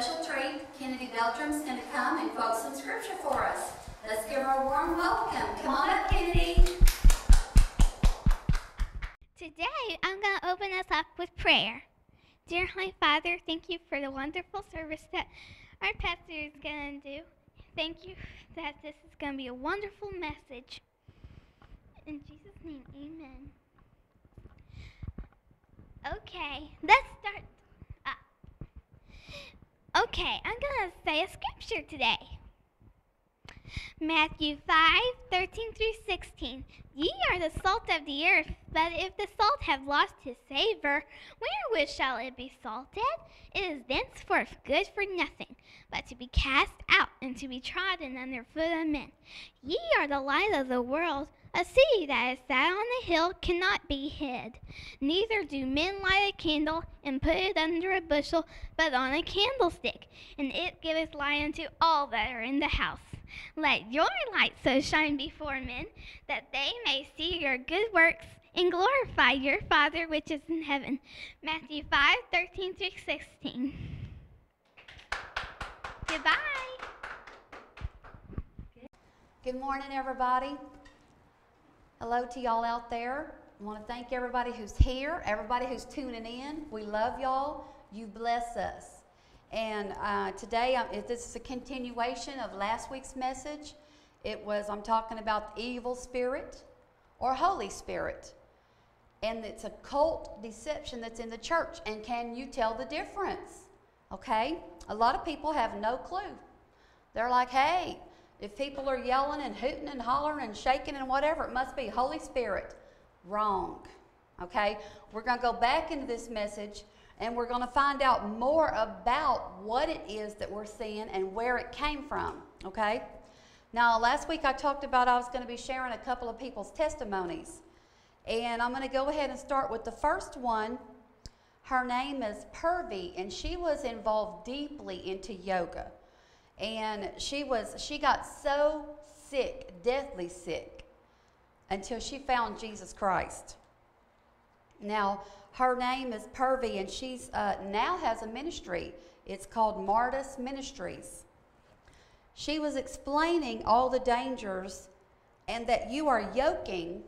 special treat. Kennedy Beltram's going to come and quote some scripture for us. Let's give her a warm welcome. Come on up, Kennedy. Today, I'm going to open us up with prayer. Dear Heavenly Father, thank you for the wonderful service that our pastor is going to do. Thank you that this is going to be a wonderful message. In Jesus' name, amen. Okay, let's start. Okay, I'm going to say a scripture today. Matthew 5 13 through 16. Ye are the salt of the earth, but if the salt have lost his savor, wherewith shall it be salted? It is thenceforth good for nothing, but to be cast out and to be trodden under foot of men. Ye are the light of the world. A city that is set on a hill cannot be hid. Neither do men light a candle and put it under a bushel, but on a candlestick, and it giveth light unto all that are in the house. Let your light so shine before men that they may see your good works and glorify your Father which is in heaven. Matthew 5 13 through 16. Goodbye. Good morning, everybody. Hello to y'all out there. I want to thank everybody who's here, everybody who's tuning in. We love y'all. You bless us. And uh, today, um, this is a continuation of last week's message. It was, I'm talking about the evil spirit or Holy Spirit. And it's a cult deception that's in the church. And can you tell the difference? Okay? A lot of people have no clue. They're like, hey, if people are yelling and hooting and hollering and shaking and whatever, it must be Holy Spirit. Wrong. Okay? We're going to go back into this message and we're going to find out more about what it is that we're seeing and where it came from. Okay? Now, last week I talked about I was going to be sharing a couple of people's testimonies. And I'm going to go ahead and start with the first one. Her name is Purvi, and she was involved deeply into yoga. And she was she got so sick, deathly sick, until she found Jesus Christ. Now, her name is Purvi, and she's uh, now has a ministry. It's called Martis Ministries. She was explaining all the dangers and that you are yoking.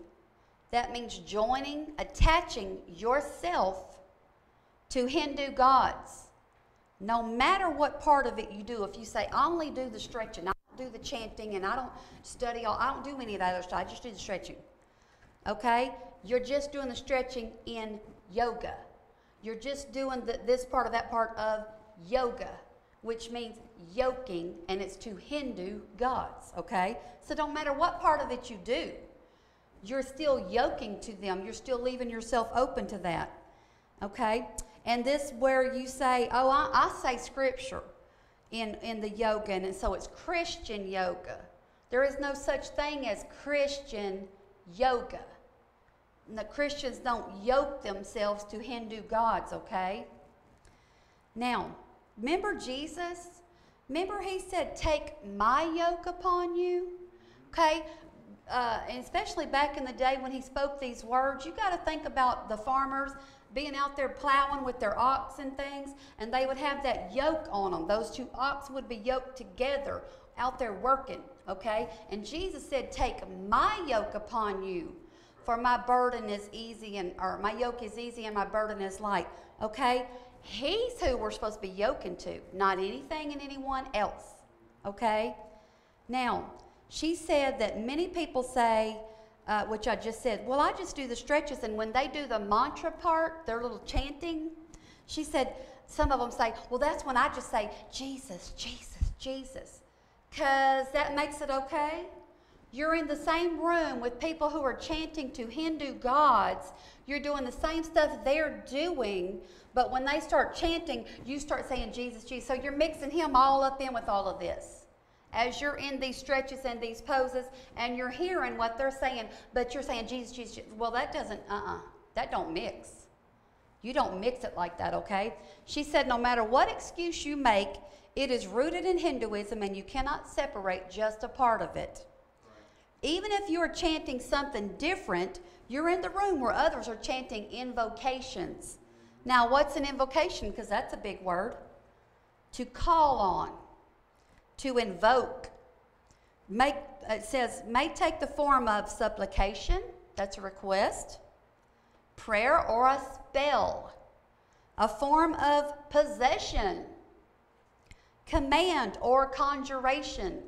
That means joining, attaching yourself to Hindu gods. No matter what part of it you do, if you say, I only do the stretching, I don't do the chanting, and I don't study all, I don't do any of that other stuff, I just do the stretching. Okay? You're just doing the stretching in yoga. You're just doing the, this part of that part of yoga, which means yoking, and it's to Hindu gods, okay? So don't matter what part of it you do, you're still yoking to them. You're still leaving yourself open to that, okay? And this where you say, oh, I, I say scripture in, in the yoga, and so it's Christian yoga. There is no such thing as Christian yoga. The Christians don't yoke themselves to Hindu gods, okay? Now, remember Jesus? Remember he said, Take my yoke upon you? Okay? Uh, and especially back in the day when he spoke these words, you got to think about the farmers being out there plowing with their ox and things, and they would have that yoke on them. Those two ox would be yoked together out there working, okay? And Jesus said, Take my yoke upon you. For my burden is easy and or my yoke is easy and my burden is light. Okay? He's who we're supposed to be yoking to, not anything and anyone else. Okay? Now, she said that many people say, uh, which I just said, well, I just do the stretches, and when they do the mantra part, their little chanting, she said, some of them say, well, that's when I just say, Jesus, Jesus, Jesus, because that makes it okay. You're in the same room with people who are chanting to Hindu gods. You're doing the same stuff they're doing, but when they start chanting, you start saying Jesus, Jesus. So you're mixing him all up in with all of this. As you're in these stretches and these poses, and you're hearing what they're saying, but you're saying Jesus, Jesus, Jesus. Well, that doesn't, uh uh-uh, uh, that don't mix. You don't mix it like that, okay? She said, no matter what excuse you make, it is rooted in Hinduism, and you cannot separate just a part of it. Even if you're chanting something different, you're in the room where others are chanting invocations. Now, what's an invocation? Because that's a big word. to call on, to invoke. Make, it says, may take the form of supplication, that's a request, prayer, or a spell, a form of possession, command, or conjuration,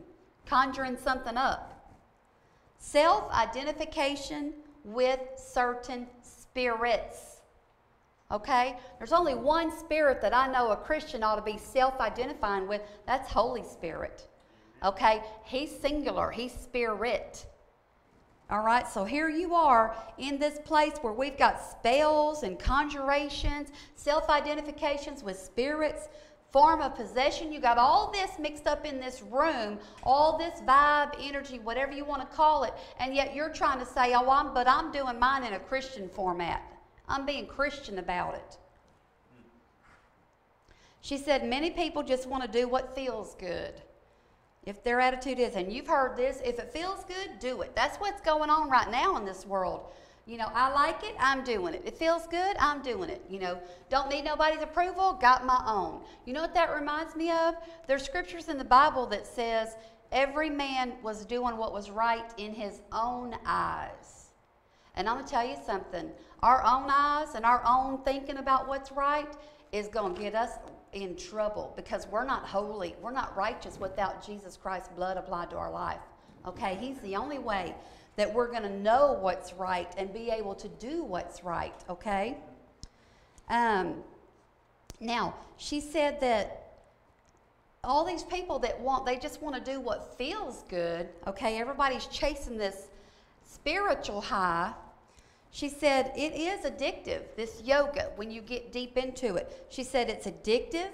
conjuring something up, self identification with certain spirits. Okay? There's only one spirit that I know a Christian ought to be self identifying with. That's Holy Spirit. Okay? He's singular, He's spirit. All right, so here you are in this place where we've got spells and conjurations, self identifications with spirits, form of possession. You got all this mixed up in this room, all this vibe, energy, whatever you want to call it, and yet you're trying to say, oh, I'm, but I'm doing mine in a Christian format. I'm being Christian about it. She said, many people just want to do what feels good. If their attitude is, and you've heard this, if it feels good, do it. That's what's going on right now in this world. You know, I like it, I'm doing it. It feels good, I'm doing it. You know, don't need nobody's approval, got my own. You know what that reminds me of? There's scriptures in the Bible that says every man was doing what was right in his own eyes. And I'm going to tell you something. Our own eyes and our own thinking about what's right is going to get us in trouble because we're not holy. We're not righteous without Jesus Christ's blood applied to our life. Okay? He's the only way that we're going to know what's right and be able to do what's right. Okay? Um, now, she said that all these people that want, they just want to do what feels good. Okay? Everybody's chasing this spiritual high she said, It is addictive, this yoga, when you get deep into it. She said, It's addictive.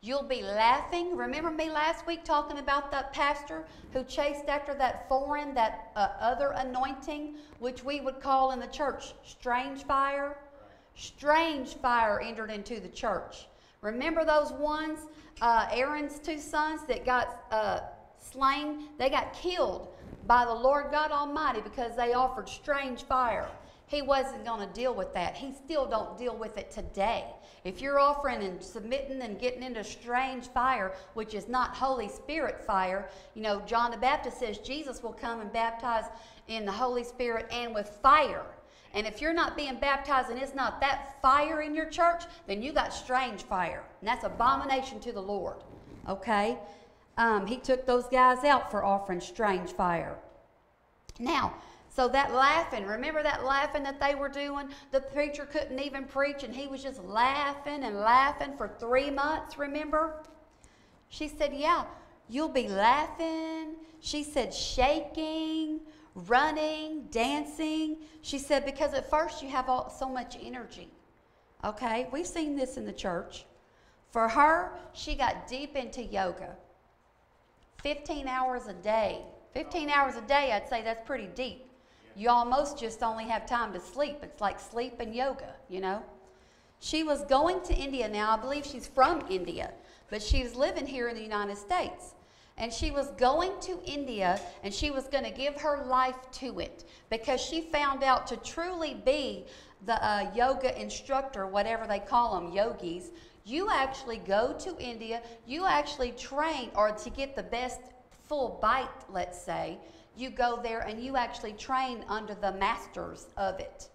You'll be laughing. Remember me last week talking about that pastor who chased after that foreign, that uh, other anointing, which we would call in the church strange fire? Strange fire entered into the church. Remember those ones, uh, Aaron's two sons that got uh, slain? They got killed by the Lord God Almighty because they offered strange fire. He wasn't going to deal with that. He still don't deal with it today. If you're offering and submitting and getting into strange fire, which is not Holy Spirit fire, you know, John the Baptist says Jesus will come and baptize in the Holy Spirit and with fire. And if you're not being baptized and it's not that fire in your church, then you got strange fire. And that's abomination to the Lord. Okay? Um, he took those guys out for offering strange fire. Now, so that laughing, remember that laughing that they were doing? The preacher couldn't even preach and he was just laughing and laughing for three months, remember? She said, Yeah, you'll be laughing. She said, shaking, running, dancing. She said, Because at first you have all, so much energy. Okay, we've seen this in the church. For her, she got deep into yoga. 15 hours a day. 15 hours a day, I'd say that's pretty deep you almost just only have time to sleep. It's like sleep and yoga, you know. She was going to India now. I believe she's from India, but she's living here in the United States. And she was going to India and she was going to give her life to it because she found out to truly be the uh, yoga instructor, whatever they call them, yogis. You actually go to India, you actually train, or to get the best full bite, let's say, you go there and you actually train under the masters of it.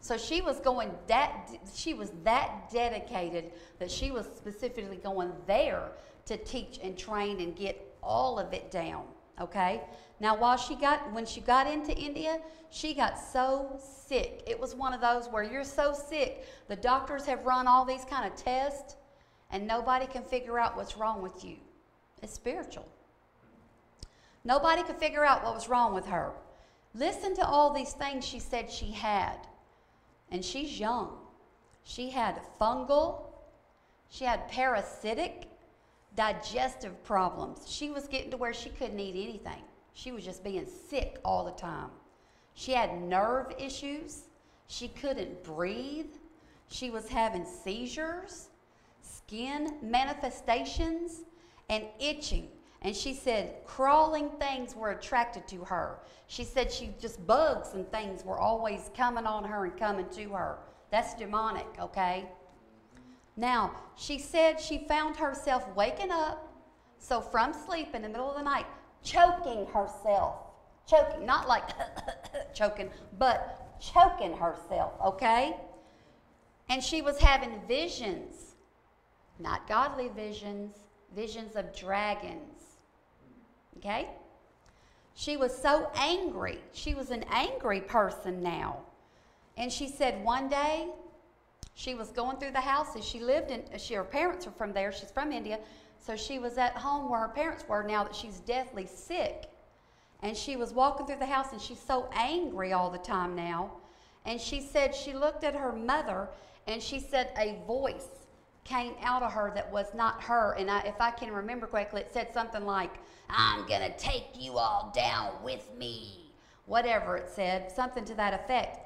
So she was going that she was that dedicated that she was specifically going there to teach and train and get all of it down. Okay? Now while she got when she got into India, she got so sick. It was one of those where you're so sick, the doctors have run all these kind of tests and nobody can figure out what's wrong with you. It's spiritual. Nobody could figure out what was wrong with her. Listen to all these things she said she had. And she's young. She had fungal, she had parasitic, digestive problems. She was getting to where she couldn't eat anything. She was just being sick all the time. She had nerve issues. She couldn't breathe. She was having seizures, skin manifestations, and itching. And she said crawling things were attracted to her. She said she just bugs and things were always coming on her and coming to her. That's demonic, okay? Now, she said she found herself waking up, so from sleep in the middle of the night, choking herself. Choking, not like choking, but choking herself, okay? And she was having visions, not godly visions, visions of dragons, okay? She was so angry. She was an angry person now. And she said one day she was going through the houses. She lived in, she, her parents are from there. She's from India. So she was at home where her parents were now that she's deathly sick. And she was walking through the house and she's so angry all the time now. And she said she looked at her mother and she said a voice came out of her that was not her. And I, if I can remember correctly, it said something like, I'm going to take you all down with me. Whatever it said, something to that effect.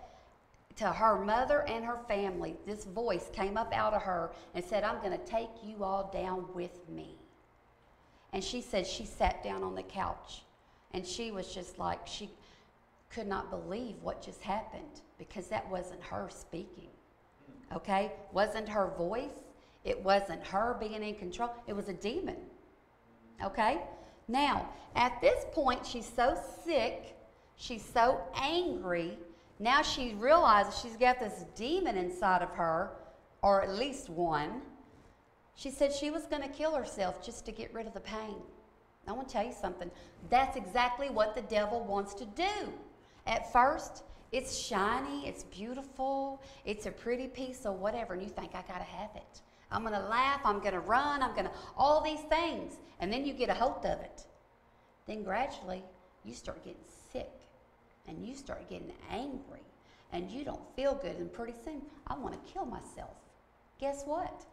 To her mother and her family, this voice came up out of her and said, I'm going to take you all down with me. And she said she sat down on the couch and she was just like, she could not believe what just happened because that wasn't her speaking. Okay? Wasn't her voice. It wasn't her being in control. It was a demon. Okay? Now, at this point, she's so sick, she's so angry. Now she realizes she's got this demon inside of her, or at least one. She said she was going to kill herself just to get rid of the pain. I want to tell you something. That's exactly what the devil wants to do. At first, it's shiny, it's beautiful, it's a pretty piece of whatever, and you think, I got to have it. I'm going to laugh, I'm going to run, I'm going to, all these things. And then you get a hold of it. Then gradually, you start getting sick and you start getting angry and you don't feel good. And pretty soon, I want to kill myself. Guess what?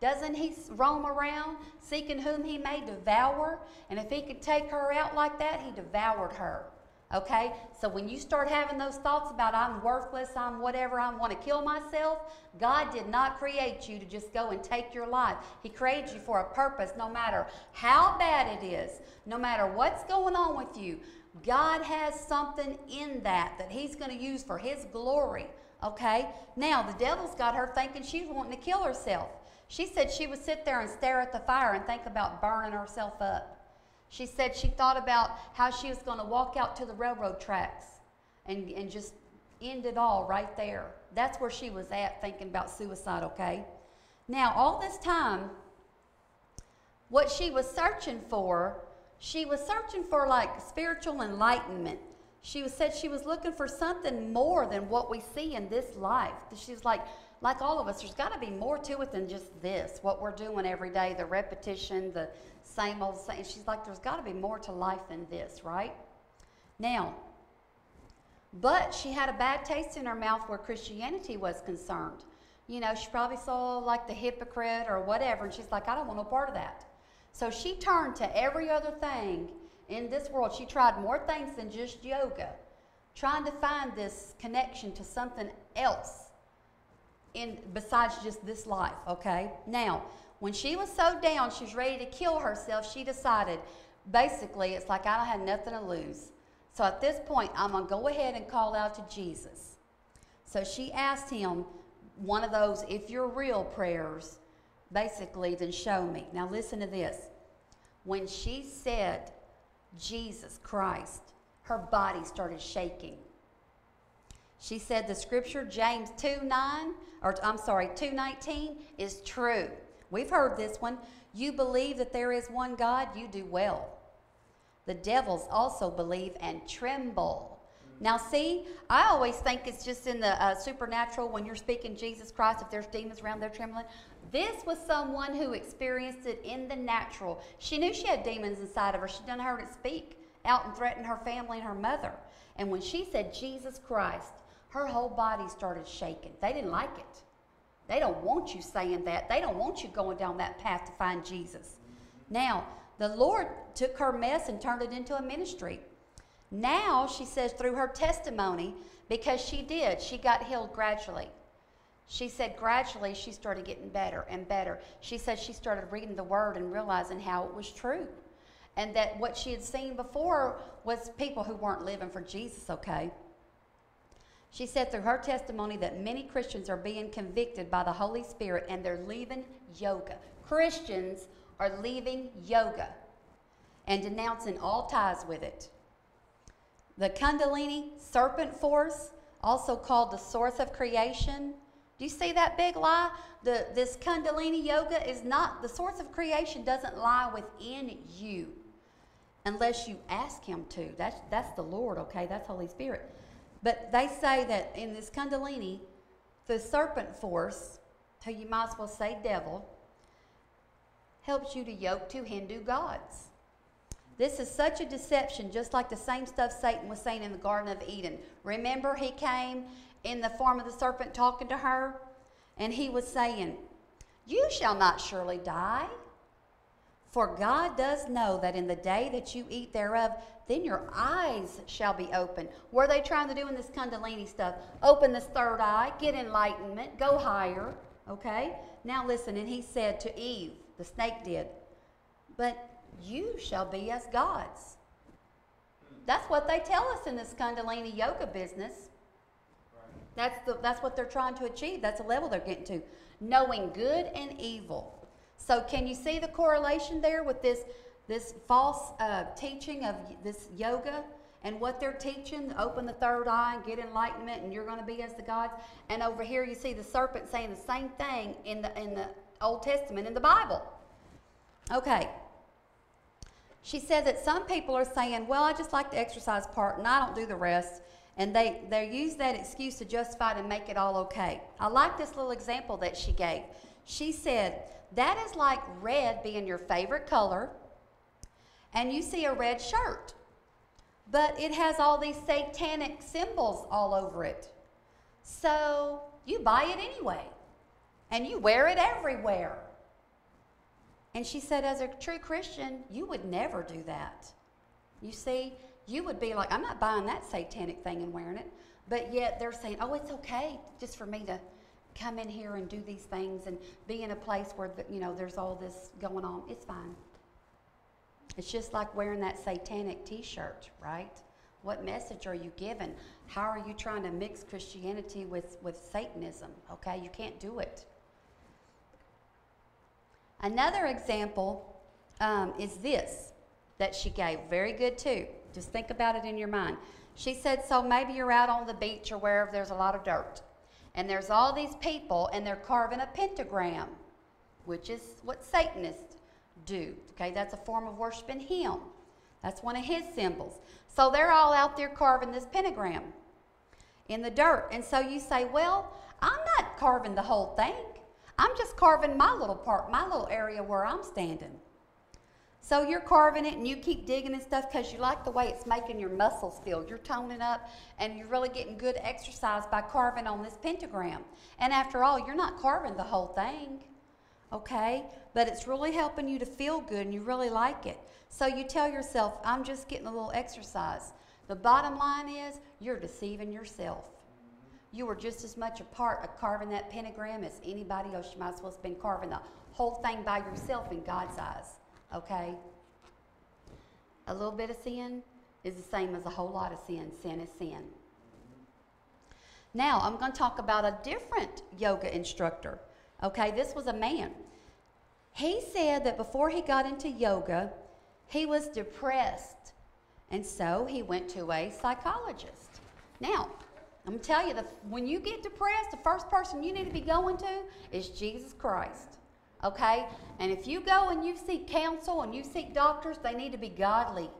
Doesn't he roam around seeking whom he may devour? And if he could take her out like that, he devoured her. Okay? So when you start having those thoughts about I'm worthless, I'm whatever, I want to kill myself, God did not create you to just go and take your life. He created you for a purpose, no matter how bad it is, no matter what's going on with you. God has something in that that He's going to use for His glory. Okay? Now, the devil's got her thinking she's wanting to kill herself. She said she would sit there and stare at the fire and think about burning herself up. She said she thought about how she was going to walk out to the railroad tracks and, and just end it all right there. That's where she was at thinking about suicide, okay? Now, all this time, what she was searching for, she was searching for like spiritual enlightenment. She was, said she was looking for something more than what we see in this life. She's like, like all of us, there's got to be more to it than just this, what we're doing every day, the repetition, the same old same. She's like, there's got to be more to life than this, right? Now, but she had a bad taste in her mouth where Christianity was concerned. You know, she probably saw like the hypocrite or whatever, and she's like, I don't want no part of that. So she turned to every other thing in this world. She tried more things than just yoga, trying to find this connection to something else in besides just this life, okay? Now, when she was so down, she was ready to kill herself, she decided basically it's like I don't have nothing to lose. So at this point, I'm going to go ahead and call out to Jesus. So she asked him one of those, if you're real prayers, basically, then show me. Now listen to this. When she said, Jesus Christ, her body started shaking. She said the scripture, James 2 9, or I'm sorry, 219, is true. We've heard this one. You believe that there is one God, you do well. The devils also believe and tremble. Now, see, I always think it's just in the uh, supernatural when you're speaking Jesus Christ, if there's demons around, they're trembling. This was someone who experienced it in the natural. She knew she had demons inside of her. She done heard it speak out and threaten her family and her mother. And when she said Jesus Christ, her whole body started shaking. They didn't like it. They don't want you saying that. They don't want you going down that path to find Jesus. Now, the Lord took her mess and turned it into a ministry. Now, she says, through her testimony, because she did, she got healed gradually. She said gradually she started getting better and better. She said she started reading the word and realizing how it was true. And that what she had seen before was people who weren't living for Jesus, okay? She said through her testimony that many Christians are being convicted by the Holy Spirit and they're leaving yoga. Christians are leaving yoga and denouncing all ties with it. The Kundalini serpent force, also called the source of creation. Do you see that big lie? The, this Kundalini yoga is not, the source of creation doesn't lie within you unless you ask Him to. That's, that's the Lord, okay? That's Holy Spirit. But they say that in this Kundalini, the serpent force, who you might as well say devil, helps you to yoke to Hindu gods. This is such a deception, just like the same stuff Satan was saying in the Garden of Eden. Remember, he came in the form of the serpent talking to her, and he was saying, You shall not surely die. For God does know that in the day that you eat thereof, then your eyes shall be opened. What are they trying to do in this Kundalini stuff? Open this third eye, get enlightenment, go higher. Okay? Now listen, and he said to Eve, the snake did, But you shall be as gods. That's what they tell us in this Kundalini yoga business. That's, the, that's what they're trying to achieve. That's the level they're getting to. Knowing good and evil. So, can you see the correlation there with this, this false uh, teaching of this yoga and what they're teaching? Open the third eye and get enlightenment, and you're going to be as the gods. And over here, you see the serpent saying the same thing in the, in the Old Testament, in the Bible. Okay, she said that some people are saying, well, I just like the exercise part and I don't do the rest. And they, they use that excuse to justify it and make it all okay. I like this little example that she gave. She said, that is like red being your favorite color, and you see a red shirt, but it has all these satanic symbols all over it. So you buy it anyway, and you wear it everywhere. And she said, as a true Christian, you would never do that. You see, you would be like, I'm not buying that satanic thing and wearing it. But yet they're saying, oh, it's okay just for me to come in here and do these things and be in a place where, the, you know, there's all this going on. It's fine. It's just like wearing that satanic t shirt, right? What message are you giving? How are you trying to mix Christianity with, with Satanism? Okay, you can't do it. Another example um, is this that she gave. Very good, too. Just think about it in your mind. She said, So maybe you're out on the beach or wherever there's a lot of dirt, and there's all these people, and they're carving a pentagram, which is what Satanists do. Okay, that's a form of worshiping Him. That's one of His symbols. So they're all out there carving this pentagram in the dirt. And so you say, Well, I'm not carving the whole thing. I'm just carving my little part, my little area where I'm standing. So you're carving it and you keep digging and stuff because you like the way it's making your muscles feel. You're toning up and you're really getting good exercise by carving on this pentagram. And after all, you're not carving the whole thing, okay? But it's really helping you to feel good and you really like it. So you tell yourself, I'm just getting a little exercise. The bottom line is, you're deceiving yourself. You are just as much a part of carving that pentagram as anybody else. You might as well have been carving the whole thing by yourself in God's eyes. Okay? A little bit of sin is the same as a whole lot of sin. Sin is sin. Now, I'm going to talk about a different yoga instructor. Okay, this was a man. He said that before he got into yoga, he was depressed. And so he went to a psychologist. Now, I'm to tell you, the, when you get depressed, the first person you need to be going to is Jesus Christ. Okay? And if you go and you seek counsel and you seek doctors, they need to be godly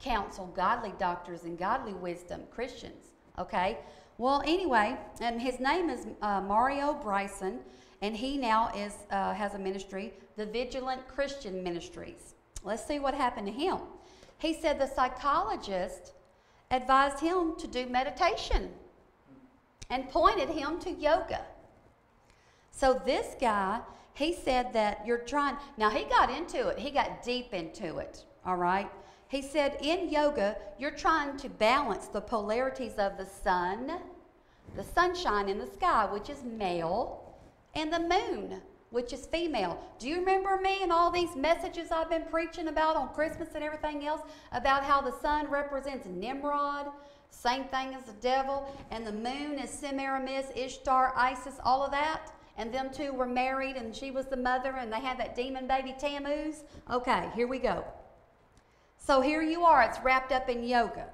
counsel, godly doctors, and godly wisdom, Christians. Okay? Well, anyway, and his name is uh, Mario Bryson, and he now is uh, has a ministry, the Vigilant Christian Ministries. Let's see what happened to him. He said the psychologist advised him to do meditation and pointed him to yoga. So this guy, he said that you're trying, now he got into it, he got deep into it, all right? He said in yoga, you're trying to balance the polarities of the sun, the sunshine in the sky, which is male, and the moon, which is female. Do you remember me and all these messages I've been preaching about on Christmas and everything else about how the sun represents Nimrod same thing as the devil, and the moon is Semiramis, Ishtar, Isis, all of that. And them two were married, and she was the mother, and they had that demon baby Tammuz. Okay, here we go. So here you are, it's wrapped up in yoga.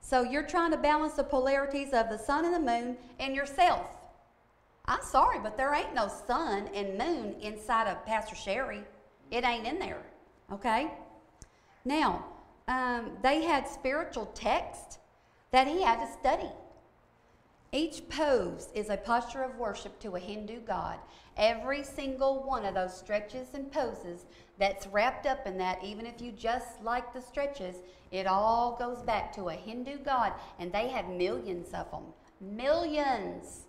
So you're trying to balance the polarities of the sun and the moon and yourself. I'm sorry, but there ain't no sun and moon inside of Pastor Sherry. It ain't in there. Okay? Now, um, they had spiritual text that he had to study. Each pose is a posture of worship to a Hindu god. Every single one of those stretches and poses that's wrapped up in that, even if you just like the stretches, it all goes back to a Hindu god, and they have millions of them. Millions.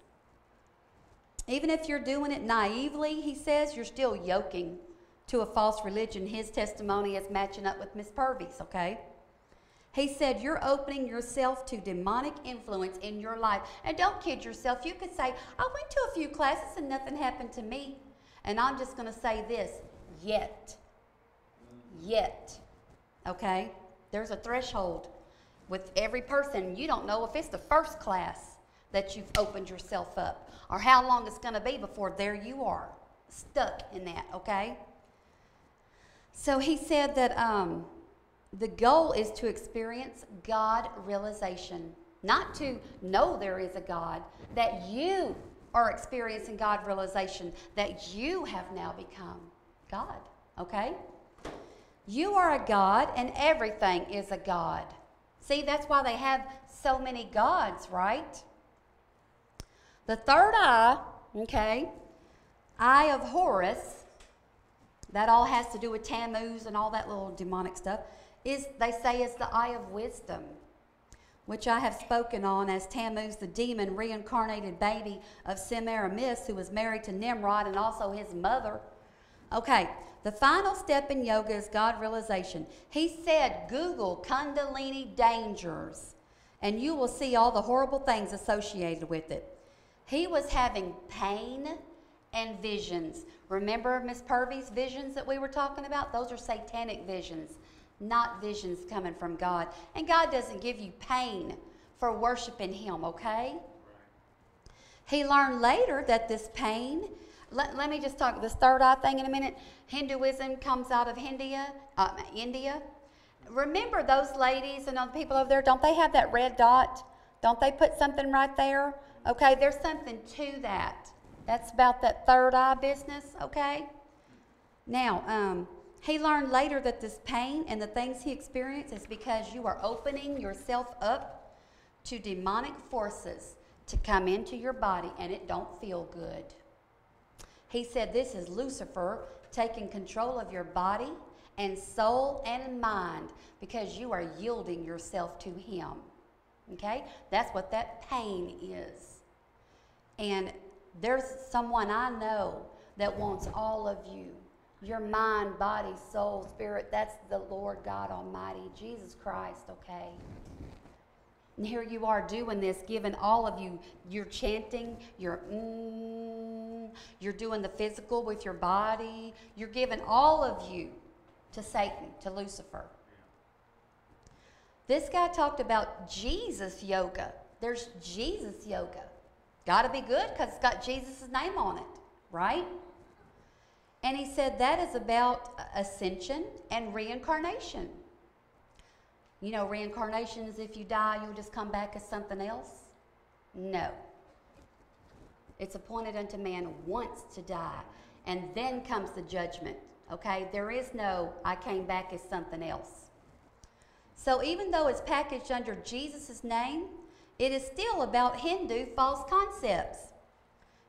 Even if you're doing it naively, he says, you're still yoking to a false religion. His testimony is matching up with Miss Purvy's, okay? He said, You're opening yourself to demonic influence in your life. And don't kid yourself. You could say, I went to a few classes and nothing happened to me. And I'm just going to say this yet. Yet. Okay? There's a threshold with every person. You don't know if it's the first class that you've opened yourself up or how long it's going to be before there you are, stuck in that, okay? So he said that um, the goal is to experience God realization, not to know there is a God, that you are experiencing God realization, that you have now become God, okay? You are a God, and everything is a God. See, that's why they have so many gods, right? The third eye, okay, eye of Horus, that all has to do with Tammuz and all that little demonic stuff, is they say is the eye of wisdom, which I have spoken on as Tammuz, the demon reincarnated baby of Semiramis, who was married to Nimrod and also his mother. Okay, the final step in yoga is God realization. He said, Google Kundalini dangers, and you will see all the horrible things associated with it. He was having pain and visions. Remember Miss Purvy's visions that we were talking about? Those are satanic visions, not visions coming from God. And God doesn't give you pain for worshiping Him, okay? He learned later that this pain, let, let me just talk this third eye thing in a minute. Hinduism comes out of India, uh, India. Remember those ladies and the people over there, don't they have that red dot? Don't they put something right there? Okay, there's something to that. That's about that third eye business, okay? Now, um, he learned later that this pain and the things he experienced is because you are opening yourself up to demonic forces to come into your body and it don't feel good. He said this is Lucifer taking control of your body and soul and mind because you are yielding yourself to him. Okay? That's what that pain is. And there's someone I know that wants all of you your mind, body, soul, spirit. That's the Lord God Almighty, Jesus Christ, okay? And here you are doing this, giving all of you, you're chanting, you're mm, you're doing the physical with your body, you're giving all of you to Satan, to Lucifer. This guy talked about Jesus yoga. There's Jesus yoga. Got to be good because it's got Jesus' name on it, right? And he said that is about uh, ascension and reincarnation. You know, reincarnation is if you die, you'll just come back as something else? No. It's appointed unto man once to die, and then comes the judgment. Okay? There is no, I came back as something else. So even though it's packaged under Jesus' name, it is still about Hindu false concepts.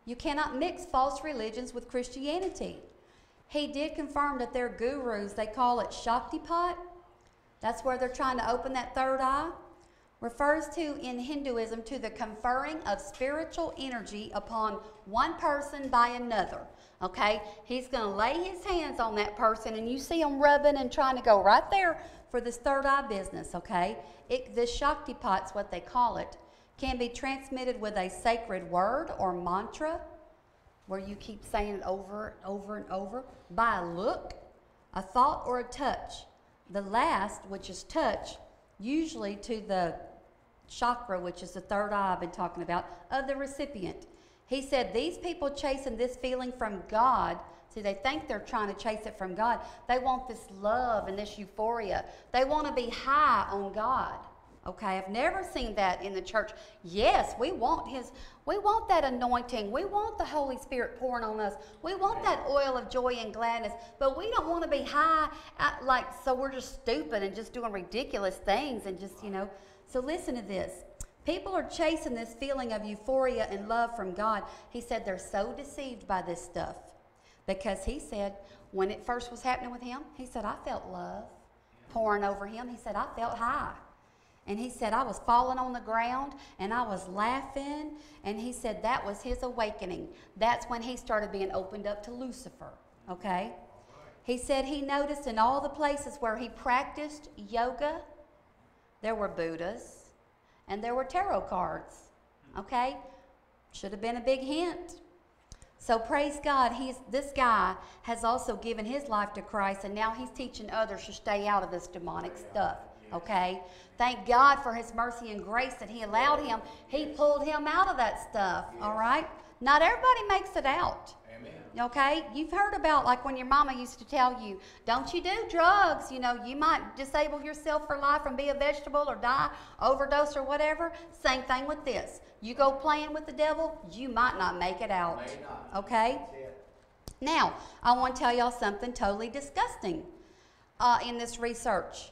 You cannot mix false religions with Christianity. He did confirm that their gurus, they call it Shaktipat. That's where they're trying to open that third eye. Refers to in Hinduism to the conferring of spiritual energy upon one person by another. Okay? He's going to lay his hands on that person, and you see him rubbing and trying to go right there for this third eye business. Okay? It, this Shaktipat's what they call it, can be transmitted with a sacred word or mantra where you keep saying it over and over and over by a look, a thought, or a touch. The last, which is touch, usually to the chakra, which is the third eye I've been talking about, of the recipient. He said these people chasing this feeling from God. See, they think they're trying to chase it from God. They want this love and this euphoria. They want to be high on God. Okay, I've never seen that in the church. Yes, we want his we want that anointing. We want the Holy Spirit pouring on us. We want that oil of joy and gladness, but we don't want to be high at, like so we're just stupid and just doing ridiculous things and just, you know. So listen to this. People are chasing this feeling of euphoria and love from God. He said they're so deceived by this stuff. Because he said when it first was happening with him, he said I felt love pouring over him. He said I felt high. And he said, I was falling on the ground and I was laughing. And he said that was his awakening. That's when he started being opened up to Lucifer. Okay? He said he noticed in all the places where he practiced yoga, there were Buddhas and there were tarot cards. Okay? Should have been a big hint. So praise God, he's, this guy has also given his life to Christ and now he's teaching others to stay out of this demonic stuff. Okay? Thank God for His mercy and grace that He allowed him. He pulled him out of that stuff. All right? Not everybody makes it out. Amen. Okay? You've heard about, like when your mama used to tell you, don't you do drugs. You know, you might disable yourself for life and be a vegetable or die, overdose or whatever. Same thing with this. You go playing with the devil, you might not make it out. May not. Okay? Now, I want to tell y'all something totally disgusting uh, in this research.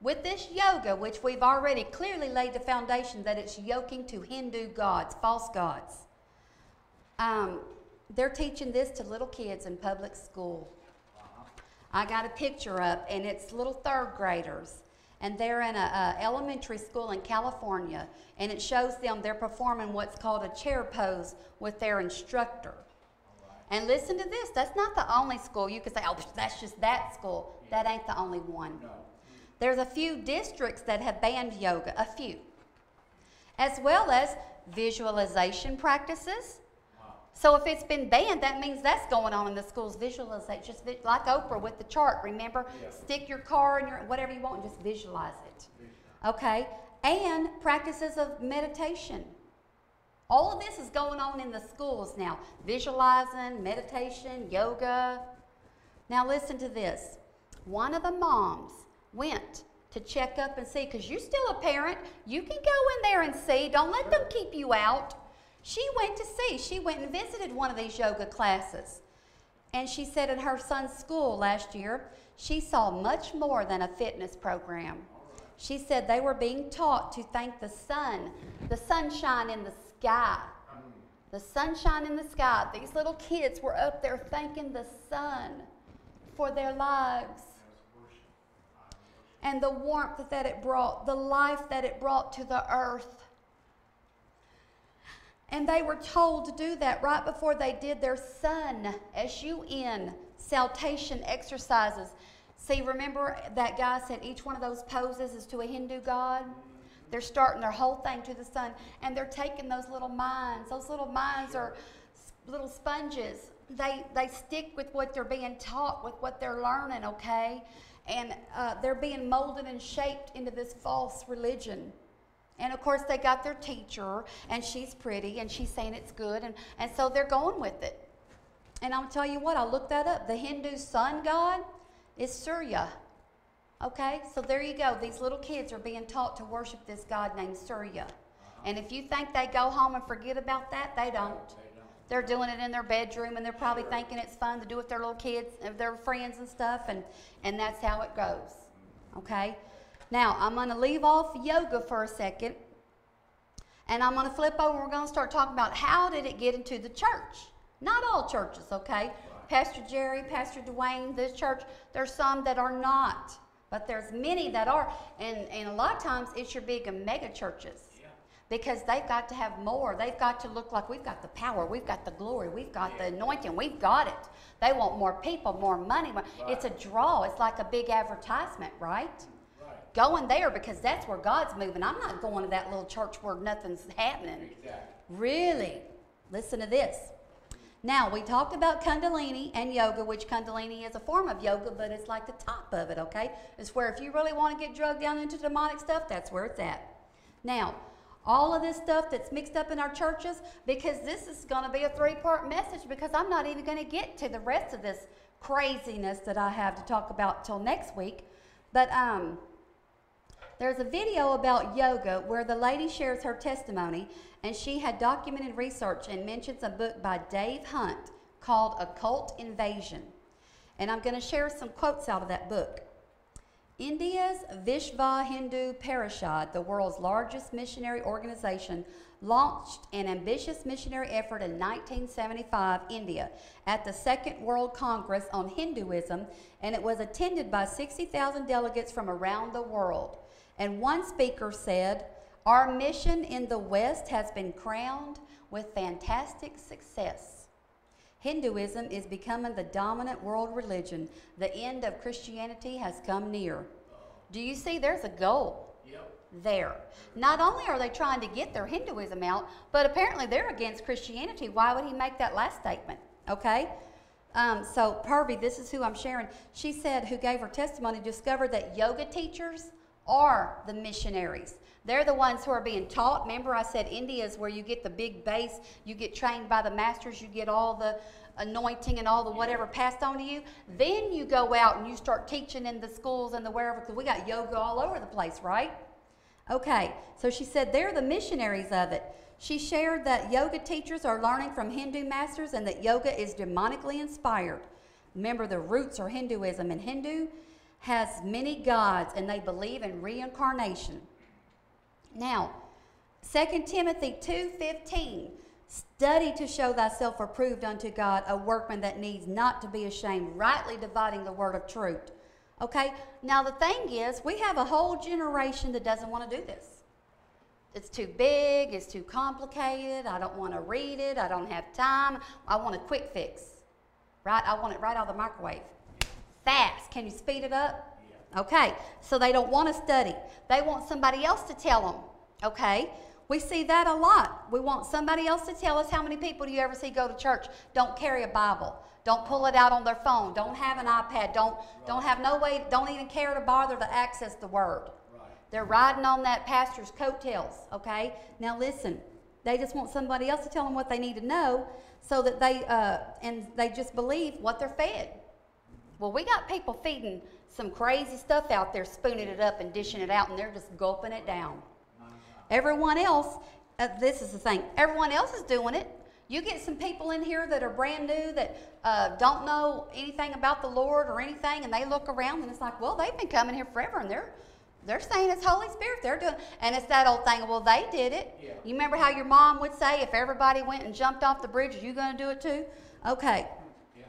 With this yoga, which we've already clearly laid the foundation that it's yoking to Hindu gods, false gods, um, they're teaching this to little kids in public school. I got a picture up, and it's little third graders, and they're in a, a elementary school in California, and it shows them they're performing what's called a chair pose with their instructor. And listen to this, that's not the only school. You could say, oh, that's just that school. That ain't the only one. No. There's a few districts that have banned yoga, a few, as well as visualization practices. Wow. So if it's been banned, that means that's going on in the schools. Visualization, just like Oprah with the chart. Remember, Yeah. stick your car in your whatever you want and just visualize it. Okay, and practices of meditation. All of this is going on in the schools now. Visualizing, meditation, yoga. Now listen to this. One of the moms went to check up and see, because you're still a parent. You can go in there and see. Don't let them keep you out. She went to see. She went and visited one of these yoga classes. And she said in her son's school last year, she saw much more than a fitness program. She said they were being taught to thank the sun, the sunshine in the sky. The sunshine in the sky. These little kids were up there thanking the sun for their lives and the warmth that it brought, the life that it brought to the earth. And they were told to do that right before they did their sun, S U N, salutation exercises. See, remember that guy said each one of those poses is to a Hindu god? They're starting their whole thing to the sun, and they're taking those little minds. Those little minds are little sponges. They, they stick with what they're being taught, with what they're learning, okay? And uh, they're being molded and shaped into this false religion. And of course, they got their teacher, and she's pretty, and she's saying it's good, and, and so they're going with it. And I'll tell you what, I looked that up. The Hindu sun god is Surya. Okay, so there you go. These little kids are being taught to worship this god named Surya. And if you think they go home and forget about that, they don't. They're doing it in their bedroom and they're probably thinking it's fun to do with their little kids and their friends and stuff, and, and that's how it goes. Okay? Now, I'm going to leave off yoga for a second, and I'm going to flip over. We're going to start talking about how did it get into the church. Not all churches, okay? Pastor Jerry, Pastor Dwayne, this church, there's some that are not, but there's many that are. And, and a lot of times it's your big mega churches. Because they've got to have more. They've got to look like we've got the power, we've got the glory, we've got the anointing, we've got it. They want more people, more money. More. It's a draw. It's like a big advertisement, right? Right. Going there because that's where God's moving. I'm not going to that little church where nothing's happening. Exactly. Really? Listen to this. Now, we talked about Kundalini and yoga, which Kundalini is a form of yoga, but it's like the top of it, okay? It's where if you really want to get drugged down into demonic stuff, that's where it's at. Now, all of this stuff that's mixed up in our churches, because this is going to be a three part message, because I'm not even going to get to the rest of this craziness that I have to talk about till next week. But um, there's a video about yoga where the lady shares her testimony, and she had documented research and mentions a book by Dave Hunt called Occult Invasion. And I'm going to share some quotes out of that book. India's Vishva Hindu Parishad, the world's largest missionary organization, launched an ambitious missionary effort in 1975 India at the Second World Congress on Hinduism, and it was attended by 60,000 delegates from around the world. And one speaker said, Our mission in the West has been crowned with fantastic success. Hinduism is becoming the dominant world religion. The end of Christianity has come near. Do you see there's a goal Yep. there? Not only are they trying to get their Hinduism out, but apparently they're against Christianity. Why would he make that last statement? Okay? Um, so, Purvi, this is who I'm sharing. She said, who gave her testimony, discovered that yoga teachers are the missionaries. They're the ones who are being taught. Remember, I said India is where you get the big base, you get trained by the masters, you get all the anointing and all the whatever passed on to you. Then you go out and you start teaching in the schools and the wherever, because we got yoga all over the place, right? Okay, so she said they're the missionaries of it. She shared that yoga teachers are learning from Hindu masters and that yoga is demonically inspired. Remember, the roots are Hinduism, and Hindu has many gods and they believe in reincarnation. Now, 2 Timothy 2:15 Study to show thyself approved unto God, a workman that needs not to be ashamed, rightly dividing the word of truth. Okay? Now the thing is, we have a whole generation that doesn't want to do this. It's too big, it's too complicated, I don't want to read it, I don't have time, I want a quick fix. Right? I want it right out of the microwave. Fast. Can you speed it up? Okay, so they don't want to study. They want somebody else to tell them. Okay, we see that a lot. We want somebody else to tell us how many people do you ever see go to church don't carry a Bible, don't pull it out on their phone, don't have an iPad, don't don't have no way, don't even care to bother to access the Word. Right. They're riding on that pastor's coattails. Okay, now listen. They just want somebody else to tell them what they need to know, so that they uh, and they just believe what they're fed. Well, we got people feeding some crazy stuff out there, spooning it up and dishing it out, and they're just gulping it down. Everyone else, uh, this is the thing, everyone else is doing it. You get some people in here that are brand new that uh, don't know anything about the Lord or anything, and they look around and it's like, well, they've been coming here forever, and they're they're saying it's Holy Spirit. They're doing, and it's that old thing. Well, they did it. Yeah. You remember how your mom would say, if everybody went and jumped off the bridge, are you going to do it too? Okay. Yeah.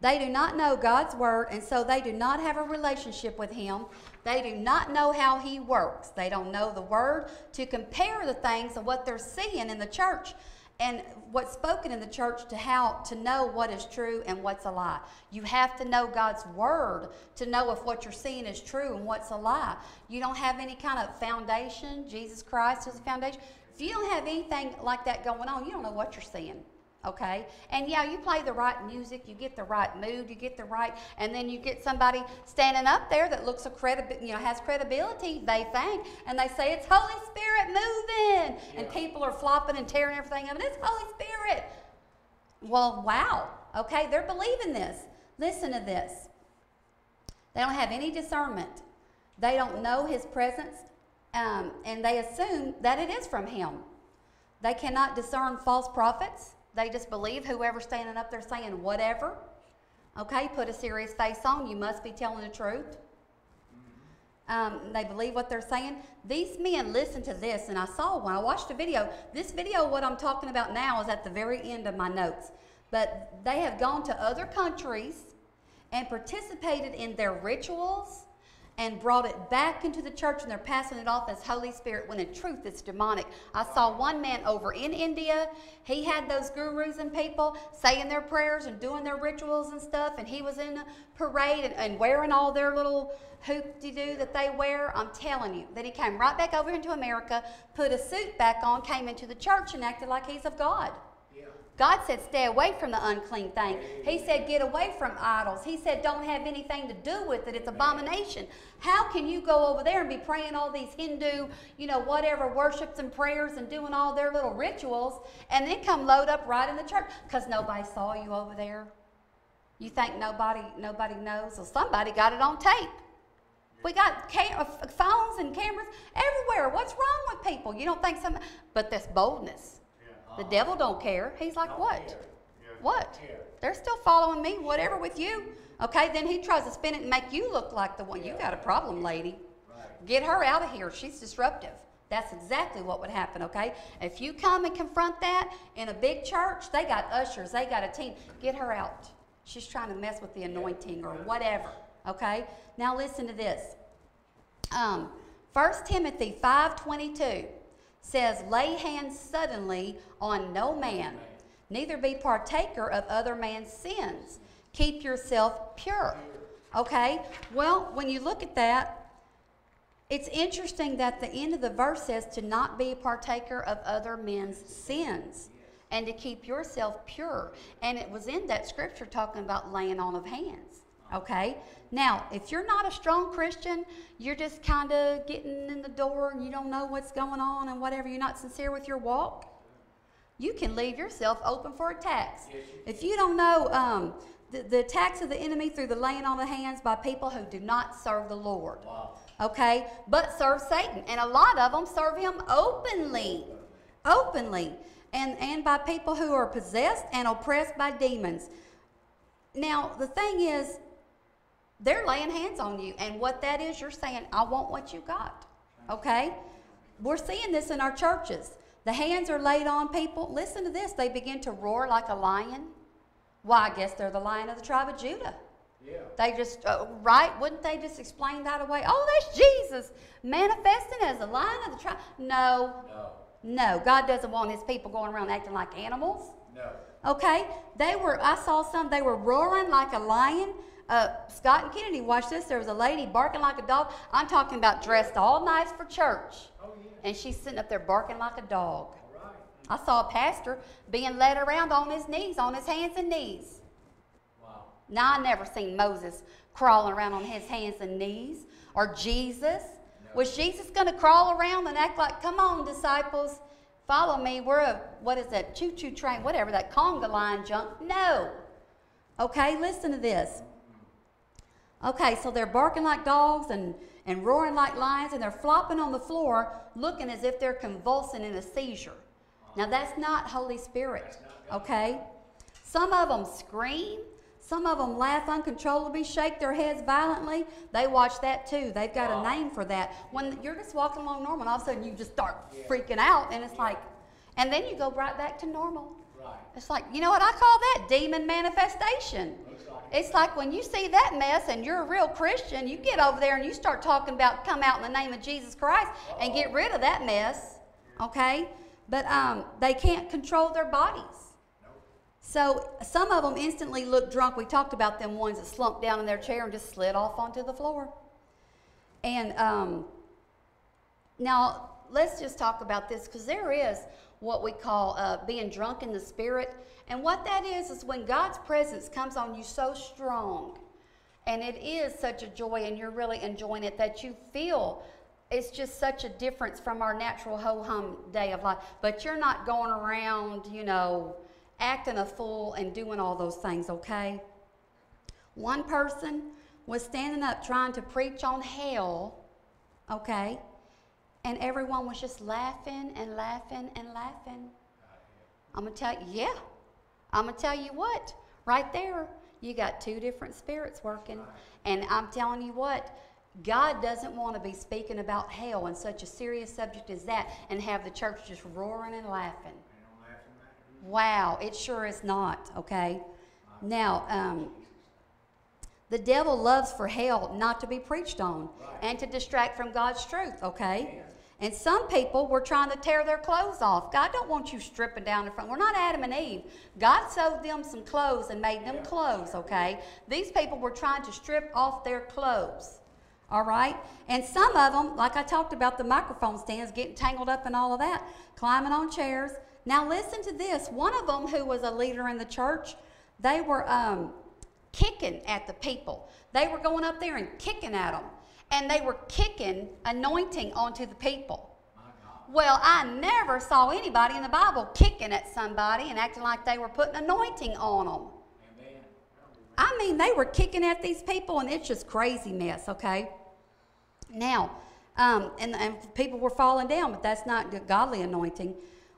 They do not know God's word, and so they do not have a relationship with Him. They do not know how He works. They don't know the word to compare the things of what they're seeing in the church and what's spoken in the church to how to know what is true and what's a lie. You have to know God's word to know if what you're seeing is true and what's a lie. You don't have any kind of foundation. Jesus Christ is a foundation. If you don't have anything like that going on, you don't know what you're seeing. Okay? And yeah, you play the right music, you get the right mood, you get the right, and then you get somebody standing up there that looks a credibi- you know, has credibility, they think, and they say it's Holy Spirit moving, and people are flopping and tearing everything up, and it's Holy Spirit. Well, wow. Okay, they're believing this. Listen to this. They don't have any discernment. They don't know His presence, um, and they assume that it is from Him. They cannot discern false prophets. They just believe whoever's standing up there saying whatever. Okay, put a serious face on. You must be telling the truth. Um, they believe what they're saying. These men listen to this, and I saw one. I watched a video. This video, what I'm talking about now, is at the very end of my notes. But they have gone to other countries and participated in their rituals and brought it back into the church, and they're passing it off as Holy Spirit when in truth it's demonic. I saw one man over in India. He had those gurus and people saying their prayers and doing their rituals and stuff, and he was in a parade and, and wearing all their little hoop-de-doo that they wear. I'm telling you that he came right back over into America, put a suit back on, came into the church, and acted like he's of God. God said, stay away from the unclean thing. He said, get away from idols. He said, don't have anything to do with it. It's abomination. How can you go over there and be praying all these Hindu, you know, whatever worships and prayers and doing all their little rituals and then come load up right in the church? Because nobody saw you over there. You think nobody nobody knows? Well, somebody got it on tape. We got uh, phones and cameras everywhere. What's wrong with people? You don't think some? But this boldness. The devil don't care. He's like, what? What? They're still following me. Whatever with you. Okay. Then he tries to spin it and make you look like the one. You got a problem, lady. Get her out of here. She's disruptive. That's exactly what would happen, okay? If you come and confront that in a big church, they got ushers, they got a team. Get her out. She's trying to mess with the anointing or whatever, okay? Now listen to this. Um, 1 Timothy 5.22 says, Lay hands suddenly on no man, neither be partaker of other man's sins. Keep yourself pure. Okay? Well, when you look at that, it's interesting that the end of the verse says to not be a partaker of other men's sins and to keep yourself pure. And it was in that scripture talking about laying on of hands. Okay? Now, if you're not a strong Christian, you're just kind of getting in the door and you don't know what's going on and whatever, you're not sincere with your walk, you can leave yourself open for attacks. If you don't know um, the, the attacks of the enemy through the laying on of hands by people who do not serve the Lord, okay, but serve Satan. And a lot of them serve him openly, openly, and, and by people who are possessed and oppressed by demons. Now, the thing is, they're laying hands on you. And what that is, you're saying, I want what you got. Okay? We're seeing this in our churches. The hands are laid on people. Listen to this. They begin to roar like a lion. Why, I guess they're the lion of the tribe of Judah. Yeah. They just, uh, right? Wouldn't they just explain that away? Oh, that's Jesus manifesting as the lion of the tribe. No, No. no. God doesn't want his people going around acting like animals. No. Okay? They were, I saw some, they were roaring like a lion. Uh, Scott and Kennedy, watch this. There was a lady barking like a dog. I'm talking about dressed all nice for church. Oh, yeah. And she's sitting up there barking like a dog. Right. I saw a pastor being led around on his knees, on his hands and knees. Wow. Now, I never seen Moses crawling around on his hands and knees or Jesus. Was Jesus going to crawl around and act like, come on, disciples, follow me? We're a, what is that, choo choo train, whatever, that conga line junk? No. Okay, listen to this. Okay, so they're barking like dogs and, and roaring like lions, and they're flopping on the floor looking as if they're convulsing in a seizure. Now, that's not Holy Spirit, okay? Some of them scream. Some of them laugh uncontrollably, shake their heads violently. They watch that too. They've got a name for that. When you're just walking along normal, and all of a sudden you just start freaking out, and it's like, and then you go right back to normal. Right. It's like, you know what I call that? Demon manifestation. It's like when you see that mess and you're a real Christian, you get over there and you start talking about come out in the name of Jesus Christ and get rid of that mess. Okay? But um, they can't control their bodies. So some of them instantly look drunk. We talked about them ones that slumped down in their chair and just slid off onto the floor. And um, now let's just talk about this because there is what we call uh, being drunk in the spirit. And what that is, is when God's presence comes on you so strong, and it is such a joy, and you're really enjoying it that you feel it's just such a difference from our natural ho hum day of life. But you're not going around, you know, acting a fool and doing all those things, okay? One person was standing up trying to preach on hell, okay? And everyone was just laughing and laughing and laughing. I'm going to tell you, yeah. I'm going to tell you what, right there, you got two different spirits working. And I'm telling you what, God doesn't want to be speaking about hell and such a serious subject as that and have the church just roaring and laughing. Wow, it sure is not, okay? Now, um, the devil loves for hell not to be preached on and to distract from God's truth, okay? And some people were trying to tear their clothes off. God don't want you stripping down in front. We're not Adam and Eve. God sewed them some clothes and made them clothes, okay? These people were trying to strip off their clothes. All right? And some of them, like I talked about the microphone stands, getting tangled up and all of that, climbing on chairs. Now listen to this. One of them, who was a leader in the church, they were um, kicking at the people. They were going up there and kicking at them, and they were kicking anointing onto the people. Well, I never saw anybody in the Bible kicking at somebody and acting like they were putting anointing on them. Amen. I mean, they were kicking at these people, and it's just crazy mess. Okay. Now, um, and, and people were falling down, but that's not good godly anointing.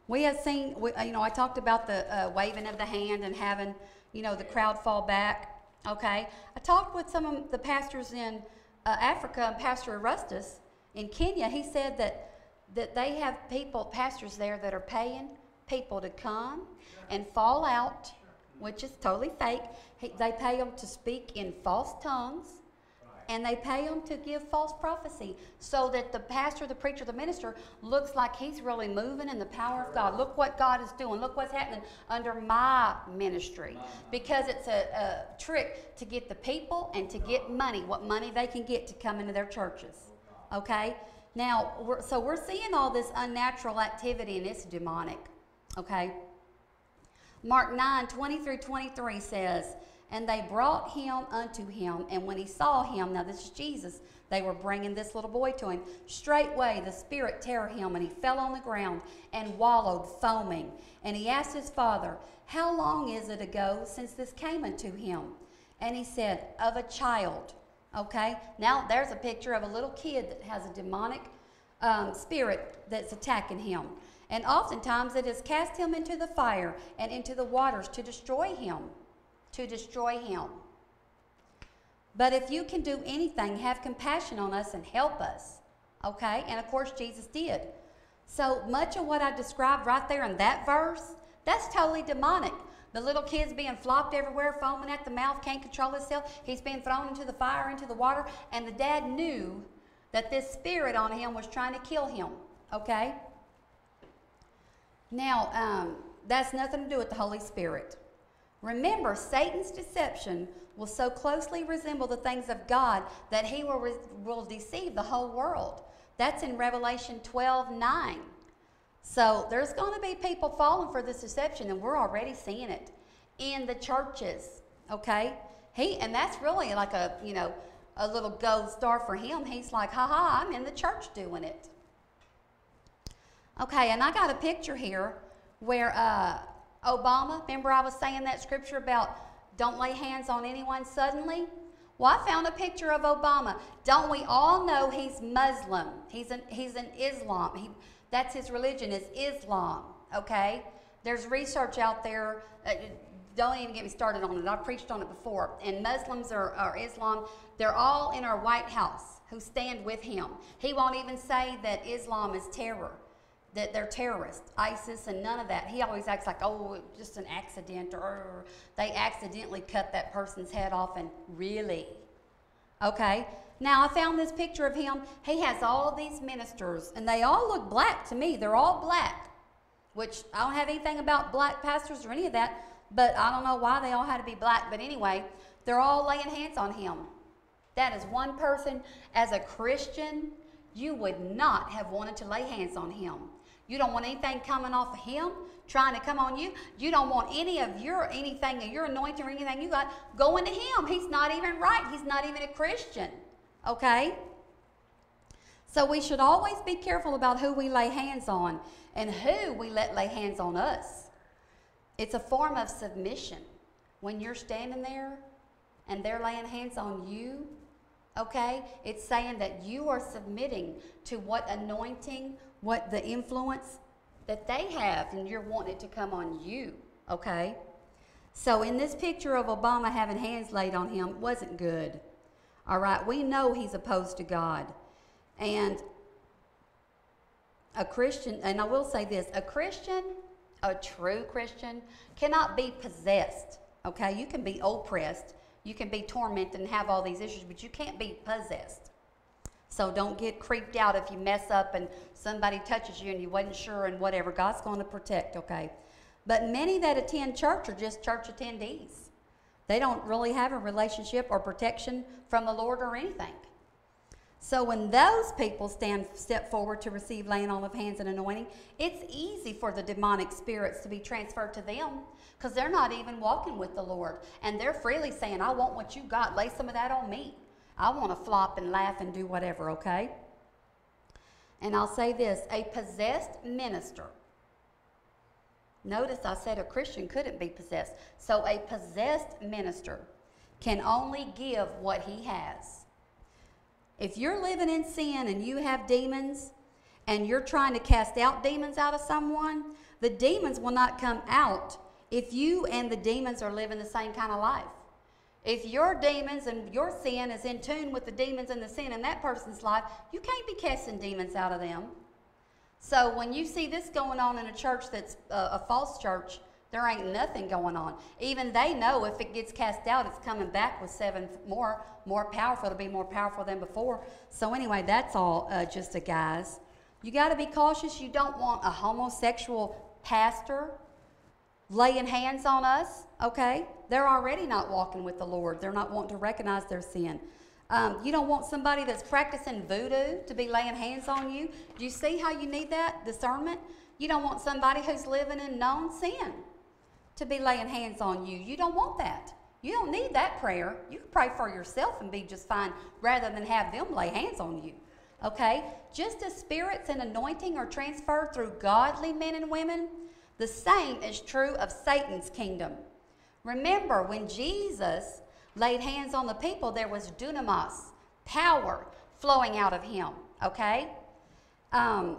We have seen, we, uh, you know, I talked about the uh, waving of the hand and having, you know, the crowd fall back. Okay. I talked with some of the pastors in uh, Africa, and Pastor Erastus in Kenya. He said that that they have people, pastors there, that are paying people to come and fall out, which is totally fake. He, they pay them to speak in false tongues and they pay them to give false prophecy so that the pastor, the preacher, the minister looks like he's really moving in the power of God. Look what God is doing. Look what's happening under my ministry. Because it's a, a trick to get the people and to get money, what money they can get to come into their churches. Okay? Now, we're, so we're seeing all this unnatural activity and it's demonic. Okay? Mark 9 20 through 23 says, And they brought him unto him, and when he saw him, now this is Jesus, they were bringing this little boy to him. Straightway the spirit tear him, and he fell on the ground and wallowed, foaming. And he asked his father, How long is it ago since this came unto him? And he said, Of a child. Okay? Now there's a picture of a little kid that has a demonic um, spirit that's attacking him. And oftentimes it has cast him into the fire and into the waters to destroy him. To destroy him. But if you can do anything, have compassion on us and help us. Okay? And of course, Jesus did. So much of what I described right there in that verse, that's totally demonic. The little kid's being flopped everywhere, foaming at the mouth, can't control himself. He's being thrown into the fire, into the water, and the dad knew that this spirit on him was trying to kill him. Okay? Now, um, that's nothing to do with the Holy Spirit. Remember, Satan's deception will so closely resemble the things of God that he will, re- will deceive the whole world. That's in Revelation 12 9. So there's going to be people falling for this deception, and we're already seeing it in the churches. Okay? He and that's really like a you know a little gold star for him. He's like, ha ha, I'm in the church doing it. Okay, and I got a picture here where uh, Obama, remember I was saying that scripture about don't lay hands on anyone suddenly? Well, I found a picture of Obama. Don't we all know he's Muslim? He's an, he's an Islam. He, that's his religion is Islam, okay? There's research out there. Uh, don't even get me started on it. I've preached on it before. And Muslims or, or Islam, they're all in our White House who stand with him. He won't even say that Islam is terror that they're terrorists, ISIS, and none of that. He always acts like, oh, just an accident, or they accidentally cut that person's head off, and really. Okay? Now, I found this picture of him. He has all these ministers, and they all look black to me. They're all black, which I don't have anything about black pastors or any of that, but I don't know why they all had to be black. But anyway, they're all laying hands on him. That is one person, as a Christian, you would not have wanted to lay hands on him. You don't want anything coming off of him trying to come on you. You don't want any of your anything your anointing or anything you got going to him. He's not even right. He's not even a Christian. Okay? So we should always be careful about who we lay hands on and who we let lay hands on us. It's a form of submission. When you're standing there and they're laying hands on you, okay? It's saying that you are submitting to what anointing, what the influence that they have, and you're wanting it to come on you, okay? So in this picture of Obama having hands laid on him wasn't good. All right, we know he's opposed to God. And a Christian, and I will say this, a Christian, a true Christian, cannot be possessed. Okay, you can be oppressed, you can be tormented and have all these issues, but you can't be possessed. So don't get creeped out if you mess up and somebody touches you and you wasn't sure and whatever. God's going to protect, okay? But many that attend church are just church attendees. They don't really have a relationship or protection from the Lord or anything. So when those people stand step forward to receive laying on of hands and anointing, it's easy for the demonic spirits to be transferred to them because they're not even walking with the Lord. And they're freely saying, I want what you got. Lay some of that on me. I want to flop and laugh and do whatever, okay? And I'll say this a possessed minister. Notice I said a Christian couldn't be possessed. So a possessed minister can only give what he has. If you're living in sin and you have demons and you're trying to cast out demons out of someone, the demons will not come out if you and the demons are living the same kind of life. If your demons and your sin is in tune with the demons and the sin in that person's life, you can't be casting demons out of them. So when you see this going on in a church that's a, a false church, there ain't nothing going on. Even they know if it gets cast out, it's coming back with seven more, more powerful. It'll be more powerful than before. So anyway, that's all uh, just a guys. You got to be cautious. You don't want a homosexual pastor laying hands on us. Okay, they're already not walking with the Lord. They're not wanting to recognize their sin. Um, you don't want somebody that's practicing voodoo to be laying hands on you. Do you see how you need that discernment? You don't want somebody who's living in known sin to be laying hands on you. You don't want that. You don't need that prayer. You can pray for yourself and be just fine rather than have them lay hands on you. Okay? Just as spirits and anointing are transferred through godly men and women, the same is true of Satan's kingdom. Remember, when Jesus laid hands on the people, there was dunamis, power flowing out of him. Okay? Um,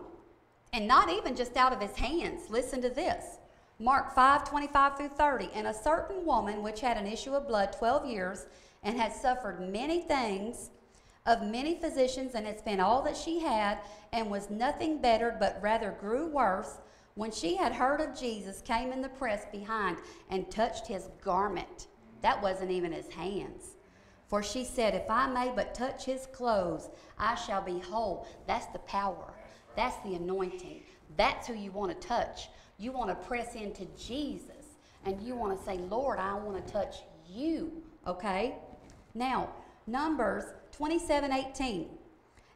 and not even just out of his hands. Listen to this. Mark 5 25 through 30. And a certain woman which had an issue of blood 12 years and had suffered many things of many physicians and had spent all that she had and was nothing bettered but rather grew worse, when she had heard of Jesus, came in the press behind and touched his garment. That wasn't even his hands. For she said, If I may but touch his clothes, I shall be whole. That's the power. That's the anointing. That's who you want to touch. You want to press into Jesus and you want to say, Lord, I want to touch you. Okay? Now, Numbers 27 18.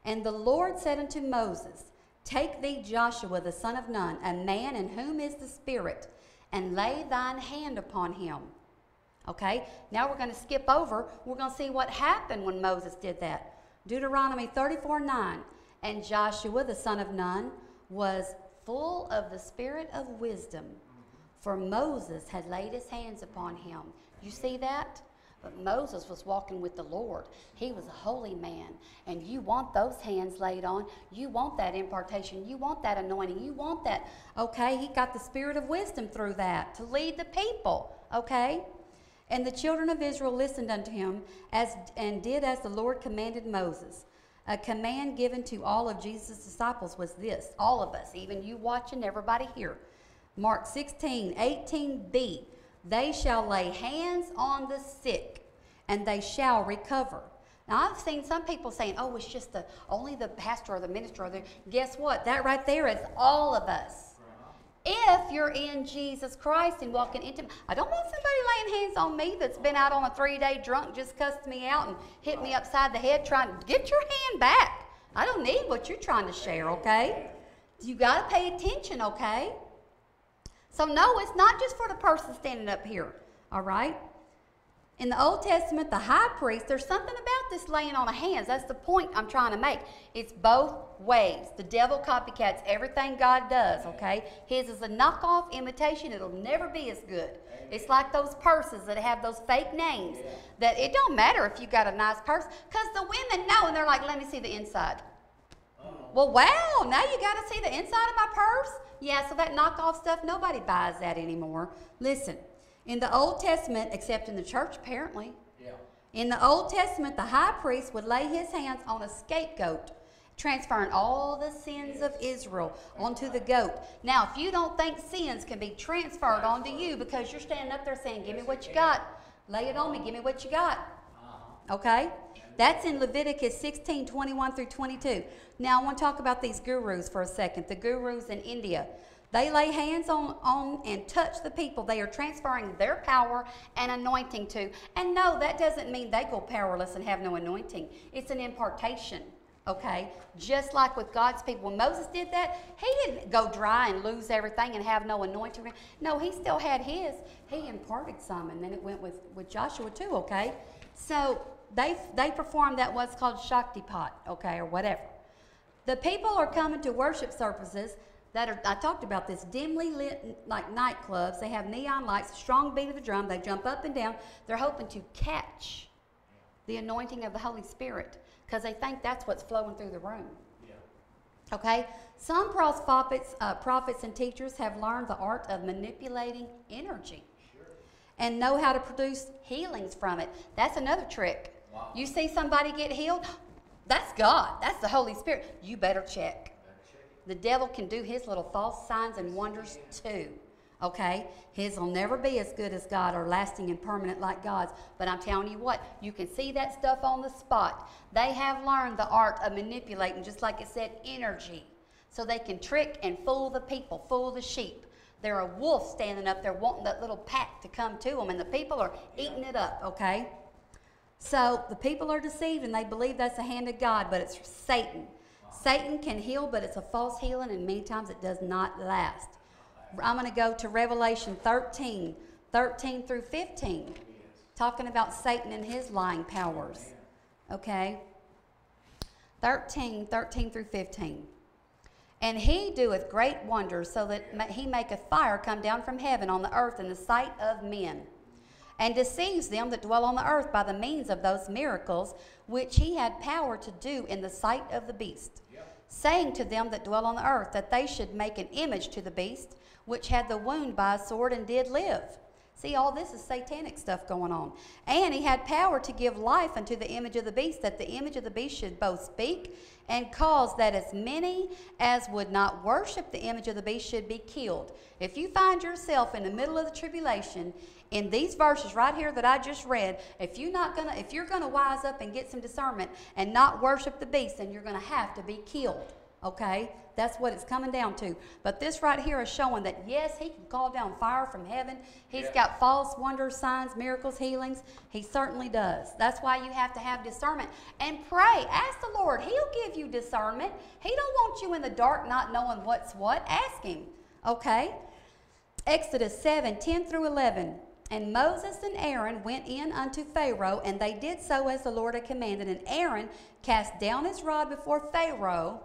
And the Lord said unto Moses, Take thee Joshua the son of Nun, a man in whom is the Spirit, and lay thine hand upon him. Okay? Now we're going to skip over. We're going to see what happened when Moses did that. Deuteronomy 34 9. And Joshua the son of Nun was full of the spirit of wisdom, for Moses had laid his hands upon him. You see that? But Moses was walking with the Lord. He was a holy man. And you want those hands laid on. You want that impartation. You want that anointing. You want that. Okay, he got the spirit of wisdom through that to lead the people. Okay? And the children of Israel listened unto him as, and did as the Lord commanded Moses. A command given to all of Jesus' disciples was this all of us, even you watching, everybody here. Mark 16, 18b. They shall lay hands on the sick and they shall recover. Now, I've seen some people saying, oh, it's just the, only the pastor or the minister. Or the, guess what? That right there is all of us if you're in Jesus Christ and walking into I don't want somebody laying hands on me that's been out on a three-day drunk, just cussed me out and hit me upside the head trying to get your hand back. I don't need what you're trying to share, okay? You got to pay attention, okay? So no, it's not just for the person standing up here, all right? In the Old Testament, the high priest, there's something about this laying on of hands. That's the point I'm trying to make. It's both ways. The devil copycats everything God does, okay? His is a knockoff imitation. It'll never be as good. It's like those purses that have those fake names. That it don't matter if you got a nice purse, because the women know and they're like, let me see the inside. Well, wow, now you got to see the inside of my purse? Yeah, so that knockoff stuff, nobody buys that anymore. Listen, in the Old Testament, except in the church apparently, Yeah. in the Old Testament, the high priest would lay his hands on a scapegoat, transferring all the sins of Israel onto the goat. Now, if you don't think sins can be transferred onto you because you're standing up there saying, Give me what you got, lay it on me, give me what you got. Uh-huh. Okay? That's in Leviticus 16 21 through 22. Now, I want to talk about these gurus for a second. The gurus in India. They lay hands on, on and touch the people they are transferring their power and anointing to. And no, that doesn't mean they go powerless and have no anointing. It's an impartation. Okay? Just like with God's people. When Moses did that, he didn't go dry and lose everything and have no anointing. No, he still had his. He imparted some, and then it went with, with Joshua too, okay? So they, they performed that what's called Shaktipat, okay, or whatever. The people are coming to worship services that are, I talked about this, dimly lit like nightclubs. They have neon lights, strong beat of the drum. They jump up and down. They're hoping to catch the anointing of the Holy Spirit because they think that's what's flowing through the room. Yeah. Okay? Some prophets, uh, prophets and teachers have learned the art of manipulating energy and know how to produce healings from it. That's another trick. You see somebody get healed, that's God. That's the Holy Spirit. You better check. Better check. The devil can do his little false signs and wonders too. Okay? His will never be as good as God or lasting and permanent like God's. But I'm telling you what, you can see that stuff on the spot. They have learned the art of manipulating, just like it said, energy. So they can trick and fool the people, fool the sheep. They're a wolf standing up there wanting that little pack to come to them, and the people are eating it up, okay? So the people are deceived and they believe that's the hand of God, but it's Satan. Satan can heal, but it's a false healing, and many times it does not last. I'm going to go to Revelation 13, 13 through 15, talking about Satan and his lying powers. Okay? 13, 13 through 15. And he doeth great wonders, so that he maketh fire come down from heaven on the earth in the sight of men, and deceives them that dwell on the earth by the means of those miracles which he had power to do in the sight of the beast, saying to them that dwell on the earth that they should make an image to the beast, which had the wound by a sword and did live. See, all this is satanic stuff going on. And he had power to give life unto the image of the beast, that the image of the beast should both speak and cause that as many as would not worship the image of the beast should be killed. If you find yourself in the middle of the tribulation, in these verses right here that I just read, if you're not gonna, if you're gonna wise up and get some discernment and not worship the beast, then you're gonna have to be killed. Okay? That's what it's coming down to. But this right here is showing that yes, he can call down fire from heaven. He's Yeah. got false wonders, signs, miracles, healings. He certainly does. That's why you have to have discernment and pray. Ask the Lord. He'll give you discernment. He don't want you in the dark not knowing what's what. Ask him. Okay? Exodus 7 10 through 11. And Moses and Aaron went in unto Pharaoh, and they did so as the Lord had commanded. And Aaron cast down his rod before Pharaoh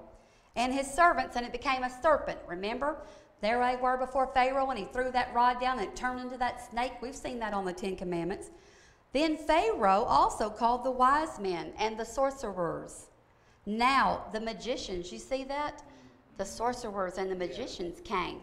and his servants, and it became a serpent. Remember? There they were before Pharaoh, and he threw that rod down, and it turned into that snake. We've seen that on the Ten Commandments. Then Pharaoh also called the wise men and the sorcerers. Now, the magicians, you see that? The sorcerers and the magicians came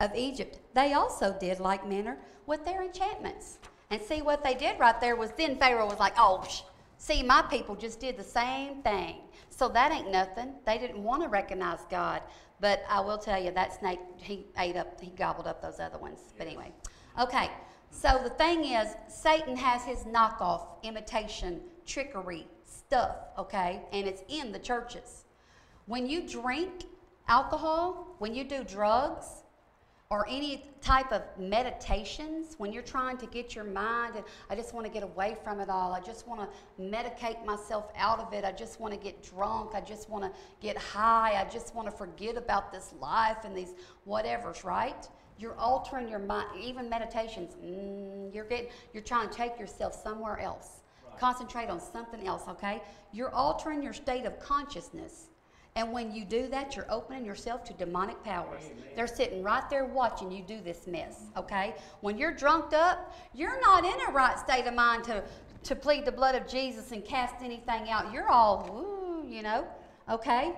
of Egypt. They also did like manner with their enchantments. And see what they did right there was then Pharaoh was like, oh, sh- see, my people just did the same thing. So that ain't nothing. They didn't want to recognize God. But I will tell you, that snake, he ate up, he gobbled up those other ones. But anyway. Okay, so the thing is, Satan has his knockoff, imitation, trickery stuff, okay? And it's in the churches. When you drink alcohol, when you do drugs, or any type of meditations when you're trying to get your mind and I just want to get away from it all. I just want to medicate myself out of it. I just want to get drunk. I just want to get high. I just want to forget about this life and these whatevers, right? You're altering your mind. Even meditations, mm, you're getting, you're trying to take yourself somewhere else. Concentrate on something else, okay? You're altering your state of consciousness. And when you do that, you're opening yourself to demonic powers. They're sitting right there watching you do this mess, okay? When you're drunked up, you're not in a right state of mind to, to plead the blood of Jesus and cast anything out. You're all, woo, you know, okay?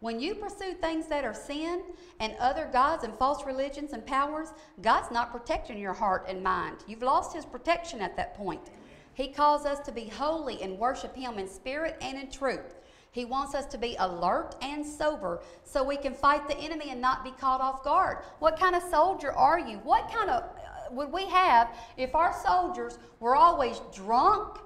When you pursue things that are sin and other gods and false religions and powers, God's not protecting your heart and mind. You've lost His protection at that point. He calls us to be holy and worship Him in spirit and in truth. He wants us to be alert and sober so we can fight the enemy and not be caught off guard. What kind of soldier are you? What kind of uh, would we have if our soldiers were always drunk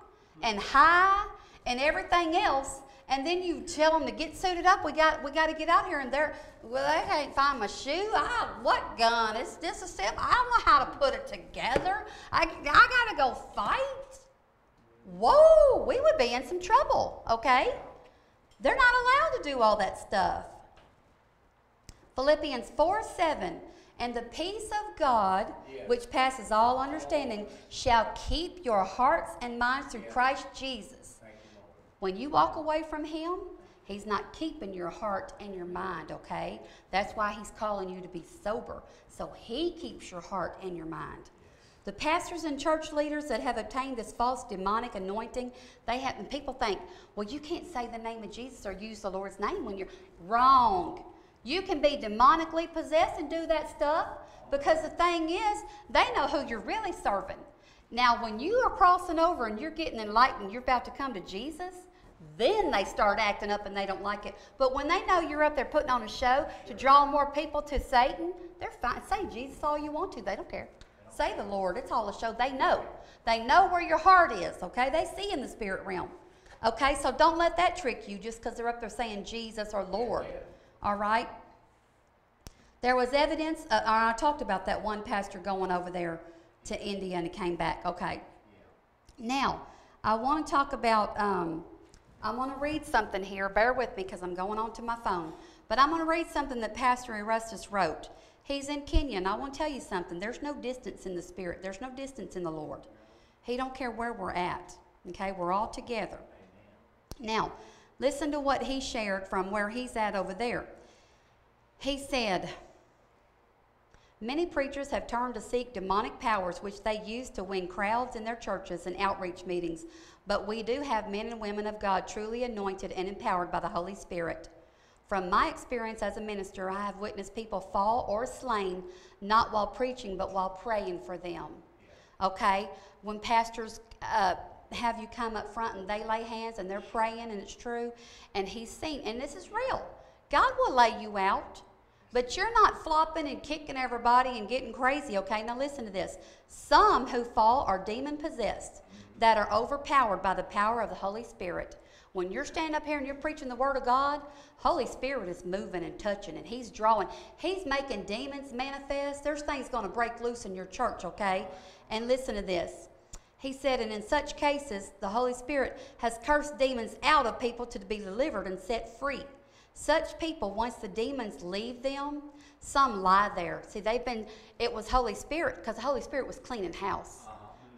and high and everything else? And then you tell them to get suited up. We got we got to get out here, and they're well. They can't find my shoe. I, what gun? Is this a step? I don't know how to put it together. I I got to go fight. Whoa, we would be in some trouble. Okay. They're not allowed to do all that stuff. Philippians 4 7. And the peace of God, Yeah. which passes all understanding, shall keep your hearts and minds through Yeah. Christ Jesus. You, When you walk away from Him, He's not keeping your heart and your mind, okay? That's why He's calling you to be sober. So He keeps your heart and your mind. The pastors and church leaders that have obtained this false demonic anointing, they have, and people think, well, you can't say the name of Jesus or use the Lord's name when you're wrong. You can be demonically possessed and do that stuff because the thing is, they know who you're really serving. Now, when you are crossing over and you're getting enlightened, you're about to come to Jesus, then they start acting up and they don't like it. But when they know you're up there putting on a show to draw more people to Satan, they're fine. Say Jesus all you want to, they don't care. Say the Lord, it's all a show. They know. They know where your heart is, okay? They see in the spirit realm. Okay, so don't let that trick you just because they're up there saying Jesus or Lord. All right? There was evidence, uh, I talked about that one pastor going over there to India and he came back. Okay. Now, I want to talk about, um, I want to read something here. Bear with me because I'm going on to my phone. But I'm going to read something that Pastor Erastus wrote. He's in Kenya, and I want to tell you something. There's no distance in the Spirit. There's no distance in the Lord. He don't care where we're at. Okay, we're all together. Now, listen to what he shared from where he's at over there. He said, Many preachers have turned to seek demonic powers which they use to win crowds in their churches and outreach meetings. But we do have men and women of God truly anointed and empowered by the Holy Spirit. From my experience as a minister, I have witnessed people fall or slain, not while preaching, but while praying for them. Okay? When pastors uh, have you come up front and they lay hands and they're praying and it's true, and he's seen, and this is real. God will lay you out. But you're not flopping and kicking everybody and getting crazy, okay? Now listen to this. Some who fall are demon possessed that are overpowered by the power of the Holy Spirit. When you're standing up here and you're preaching the Word of God, Holy Spirit is moving and touching and He's drawing. He's making demons manifest. There's things going to break loose in your church, okay? And listen to this. He said, and in such cases, the Holy Spirit has cursed demons out of people to be delivered and set free. Such people, once the demons leave them, some lie there. See, they've been, it was Holy Spirit, because the Holy Spirit was cleaning house.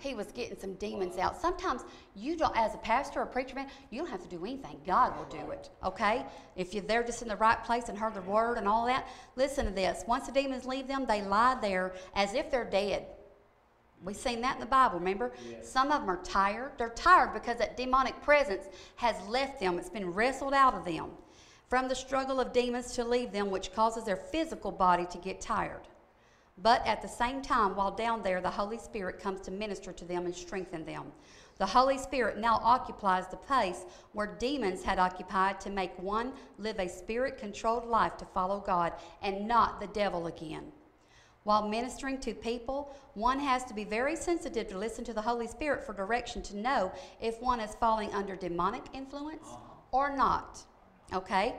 He was getting some demons out. Sometimes you don't, as a pastor or preacher man, you don't have to do anything. God will do it, okay? If you're there just in the right place and heard the word and all that, listen to this. Once the demons leave them, they lie there as if they're dead. We've seen that in the Bible, remember? Some of them are tired. They're tired because that demonic presence has left them, it's been wrestled out of them from the struggle of demons to leave them, which causes their physical body to get tired. But at the same time, while down there, the Holy Spirit comes to minister to them and strengthen them. The Holy Spirit now occupies the place where demons had occupied to make one live a spirit controlled life to follow God and not the devil again. While ministering to people, one has to be very sensitive to listen to the Holy Spirit for direction to know if one is falling under demonic influence or not. Okay?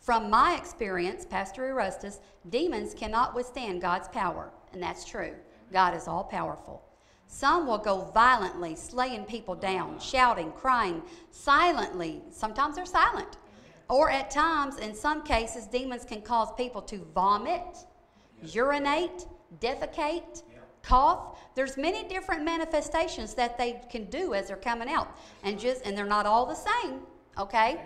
From my experience, Pastor Erastus, demons cannot withstand God's power, and that's true. God is all powerful. Some will go violently, slaying people down, shouting, crying, silently. Sometimes they're silent. Or at times, in some cases, demons can cause people to vomit, urinate, defecate, cough. There's many different manifestations that they can do as they're coming out. And just and they're not all the same, okay?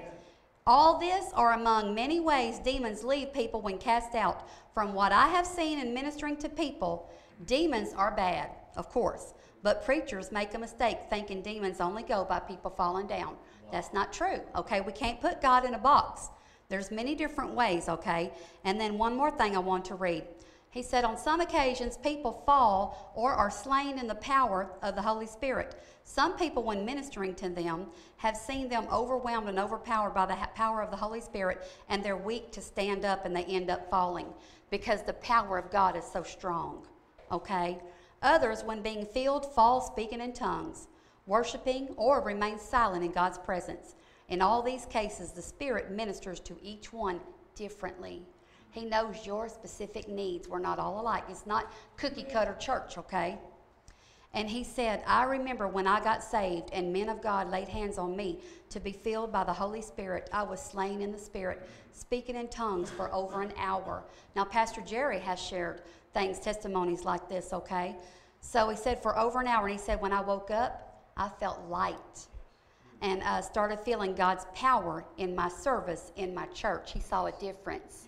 All this are among many ways demons leave people when cast out. From what I have seen in ministering to people, demons are bad, of course. But preachers make a mistake thinking demons only go by people falling down. That's not true. Okay, we can't put God in a box. There's many different ways, okay? And then one more thing I want to read. He said, On some occasions, people fall or are slain in the power of the Holy Spirit. Some people, when ministering to them, have seen them overwhelmed and overpowered by the power of the Holy Spirit, and they're weak to stand up and they end up falling because the power of God is so strong. Okay? Others, when being filled, fall speaking in tongues, worshiping, or remain silent in God's presence. In all these cases, the Spirit ministers to each one differently. He knows your specific needs. We're not all alike. It's not cookie cutter church, okay? And he said, I remember when I got saved and men of God laid hands on me to be filled by the Holy Spirit. I was slain in the Spirit, speaking in tongues for over an hour. Now, Pastor Jerry has shared things, testimonies like this, okay? So he said, for over an hour. And he said, when I woke up, I felt light and uh, started feeling God's power in my service in my church. He saw a difference,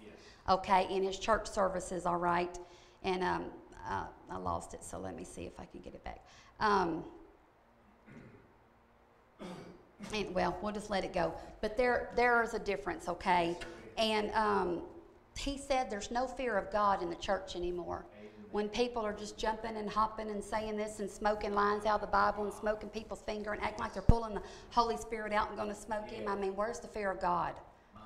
okay, in his church services, all right? And um, uh, I lost it, so let me see if I can get it back. Um, and, well, we'll just let it go. But there, there is a difference, okay? And um, he said there's no fear of God in the church anymore. When people are just jumping and hopping and saying this and smoking lines out of the Bible and smoking people's finger and acting like they're pulling the Holy Spirit out and going to smoke him, I mean, where's the fear of God?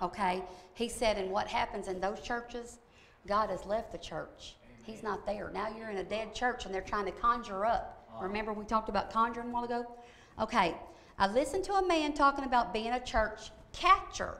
Okay? He said, and what happens in those churches? God has left the church. He's not there. Now you're in a dead church and they're trying to conjure up. Uh-huh. Remember we talked about conjuring a while ago? Okay. I listened to a man talking about being a church catcher.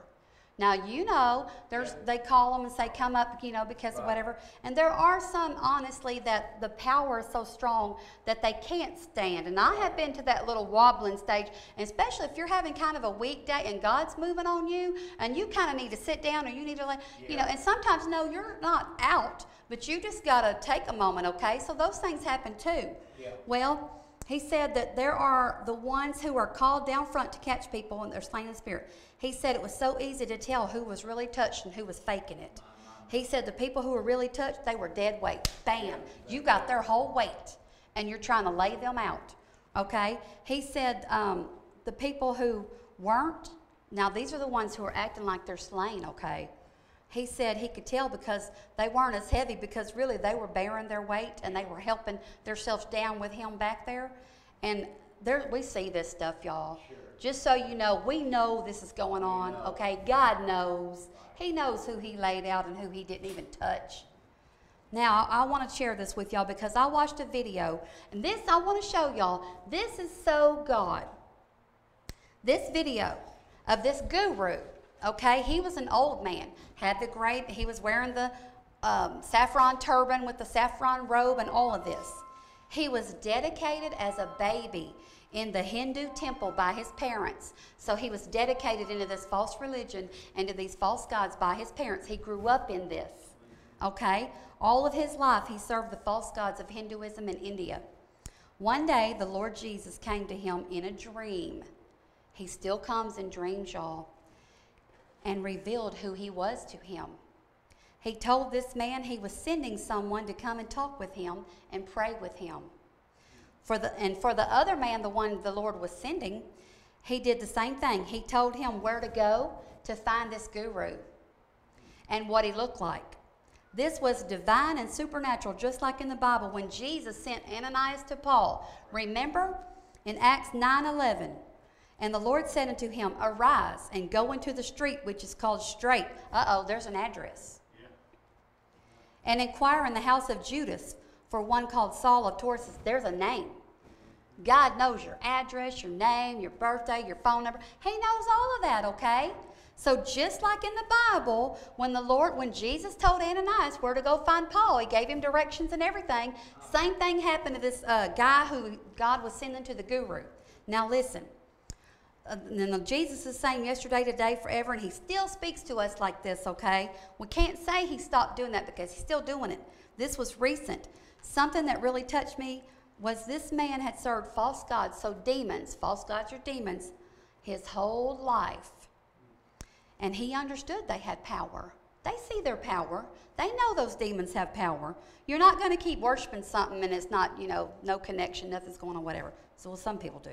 Now you know there's they call them and say come up you know because of whatever. And there are some honestly that the power is so strong that they can't stand. And I have been to that little wobbling stage and especially if you're having kind of a weak day and God's moving on you and you kind of need to sit down or you need to like you know and sometimes no you're not out but you just got to take a moment okay? So those things happen too. Yeah. well he said that there are the ones who are called down front to catch people and they're slain in the spirit. He said it was so easy to tell who was really touched and who was faking it. He said the people who were really touched, they were dead weight. Bam. You got their whole weight and you're trying to lay them out. Okay? He said um, the people who weren't, now these are the ones who are acting like they're slain, okay? He said he could tell because they weren't as heavy because really they were bearing their weight and they were helping themselves down with him back there. And there we see this stuff, y'all. Just so you know, we know this is going on, okay? God knows. He knows who he laid out and who he didn't even touch. Now, I want to share this with y'all because I watched a video, and this I want to show y'all. This is so God. This video of this guru, okay, he was an old man, had the great, he was wearing the um, saffron turban with the saffron robe and all of this. He was dedicated as a baby in the Hindu temple by his parents. So he was dedicated into this false religion and to these false gods by his parents. He grew up in this. Okay? All of his life, he served the false gods of Hinduism in India. One day, the Lord Jesus came to him in a dream. He still comes in dreams, y'all, and revealed who he was to him. He told this man he was sending someone to come and talk with him and pray with him. For the, and for the other man, the one the Lord was sending, he did the same thing. He told him where to go to find this guru and what he looked like. This was divine and supernatural, just like in the Bible when Jesus sent Ananias to Paul. Remember in Acts 9 11. And the Lord said unto him, Arise and go into the street which is called Straight. Uh oh, there's an address. And inquire in the house of Judas for one called Saul of Tarsus. There's a name. God knows your address, your name, your birthday, your phone number. He knows all of that, okay? So just like in the Bible, when the Lord, when Jesus told Ananias where to go find Paul, he gave him directions and everything. Same thing happened to this uh, guy who God was sending to the guru. Now listen, uh, Jesus is saying yesterday, today, forever, and he still speaks to us like this, okay? We can't say he stopped doing that because he's still doing it. This was recent. Something that really touched me was this man had served false gods, so demons, false gods are demons, his whole life. And he understood they had power. They see their power. They know those demons have power. You're not going to keep worshiping something and it's not, you know, no connection, nothing's going on, whatever. So well, some people do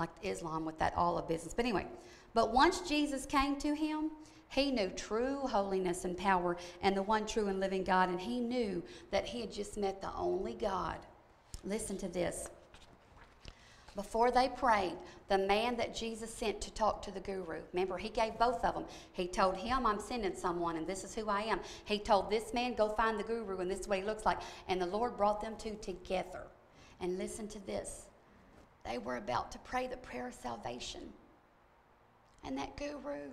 like Islam with that Allah business. But anyway, but once Jesus came to him, he knew true holiness and power and the one true and living God, and he knew that he had just met the only God. Listen to this. Before they prayed, the man that Jesus sent to talk to the guru, remember, he gave both of them. He told him, I'm sending someone, and this is who I am. He told this man, go find the guru, and this is what he looks like. And the Lord brought them two together. And listen to this they were about to pray the prayer of salvation. And that guru,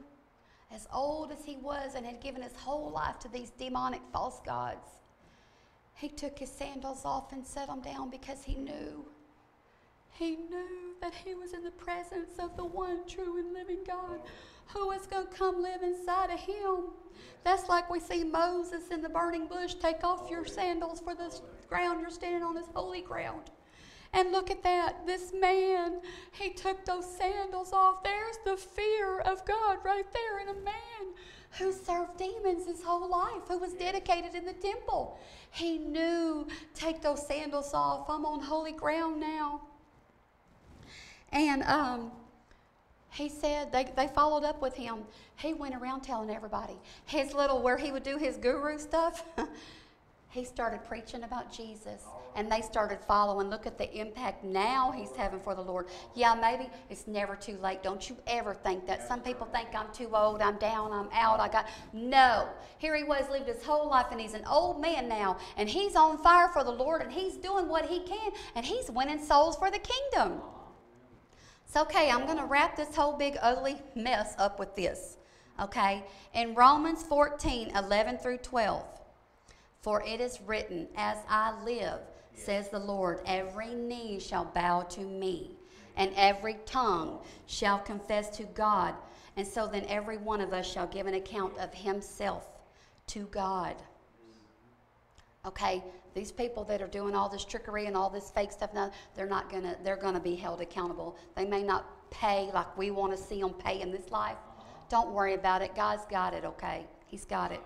as old as he was and had given his whole life to these demonic false gods, he took his sandals off and set them down because he knew. He knew that he was in the presence of the one true and living God who was going to come live inside of him. That's like we see Moses in the burning bush take off your sandals for the ground you're standing on is holy ground. And look at that. This man, he took those sandals off. There's the fear of God right there in a man who served demons his whole life, who was dedicated in the temple. He knew, take those sandals off. I'm on holy ground now. And um, he said, they, they followed up with him. He went around telling everybody. His little, where he would do his guru stuff, he started preaching about Jesus and they started following. Look at the impact now he's having for the Lord. Yeah, maybe it's never too late. Don't you ever think that. Some people think I'm too old, I'm down, I'm out, I got. No. Here he was, lived his whole life, and he's an old man now, and he's on fire for the Lord, and he's doing what he can, and he's winning souls for the kingdom. It's okay, I'm going to wrap this whole big ugly mess up with this. Okay? In Romans 14 11 through 12, for it is written, As I live, says the Lord, every knee shall bow to me, and every tongue shall confess to God. And so then every one of us shall give an account of himself to God. Okay, these people that are doing all this trickery and all this fake stuff now, they're not gonna they're gonna be held accountable. They may not pay like we want to see them pay in this life. Uh-huh. Don't worry about it. God's got it, okay? He's got it.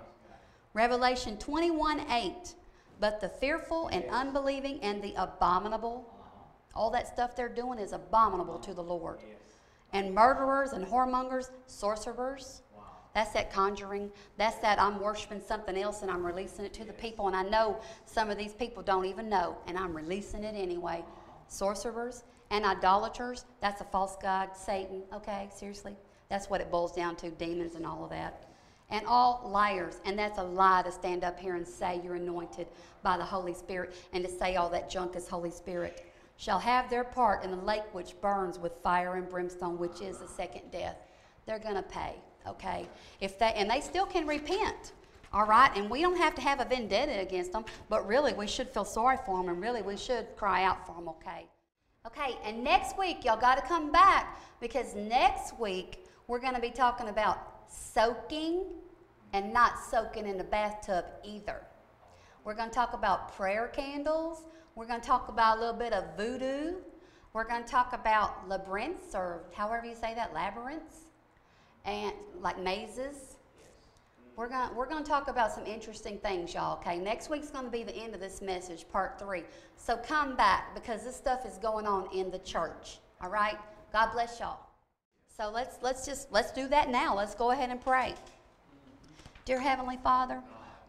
Revelation 21 8 but the fearful and unbelieving and the abominable, uh-huh. all that stuff they're doing is abominable to the Lord. And murderers and whoremongers, sorcerers, that's that conjuring. That's that I'm worshiping something else and I'm releasing it to the people. And I know some of these people don't even know, and I'm releasing it anyway. Sorcerers and idolaters, that's a false God, Satan. Okay, seriously? That's what it boils down to demons and all of that and all liars. And that's a lie to stand up here and say you're anointed by the Holy Spirit and to say all that junk is Holy Spirit. Shall have their part in the lake which burns with fire and brimstone, which is the second death. They're going to pay, okay? If they and they still can repent. All right, and we don't have to have a vendetta against them, but really we should feel sorry for them and really we should cry out for them, okay? Okay, and next week y'all got to come back because next week we're going to be talking about soaking and not soaking in the bathtub either. We're going to talk about prayer candles. We're going to talk about a little bit of voodoo. We're going to talk about labyrinths, or however you say that, labyrinths, and like mazes. We're going, we're going to talk about some interesting things, y'all, okay? Next week's going to be the end of this message, part three. So come back because this stuff is going on in the church, all right? God bless y'all. So let's, let's just, let's do that now. Let's go ahead and pray. Dear Heavenly Father,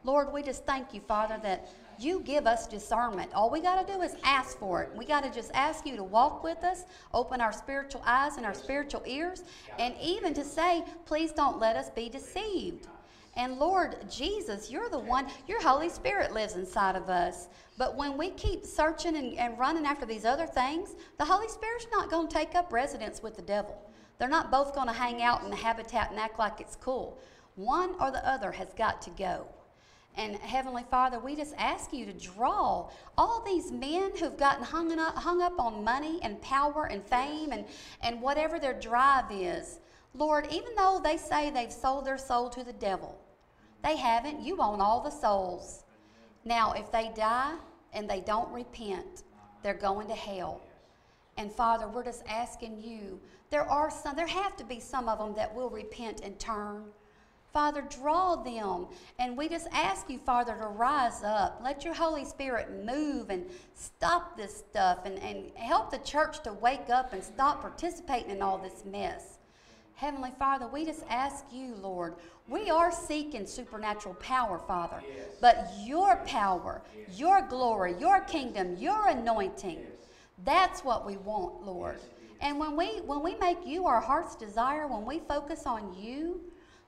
Lord, we just thank you, Father, that you give us discernment. All we got to do is ask for it. We got to just ask you to walk with us, open our spiritual eyes and our spiritual ears, and even to say, please don't let us be deceived. And Lord Jesus, you're the one, your Holy Spirit lives inside of us. But when we keep searching and, and running after these other things, the Holy Spirit's not going to take up residence with the devil. They're not both going to hang out in the habitat and act like it's cool. One or the other has got to go. And Heavenly Father, we just ask you to draw all these men who've gotten hung up, hung up on money and power and fame and, and whatever their drive is. Lord, even though they say they've sold their soul to the devil, they haven't. You own all the souls. Now, if they die and they don't repent, they're going to hell. And Father, we're just asking you there are some, there have to be some of them that will repent and turn. Father, draw them. And we just ask you, Father, to rise up. Let your Holy Spirit move and stop this stuff and, and help the church to wake up and stop participating in all this mess. Heavenly Father, we just ask you, Lord, we are seeking supernatural power, Father, yes. but your power, yes. your glory, your kingdom, your anointing, yes. That's what we want, Lord. And when we when we make you our heart's desire, when we focus on you,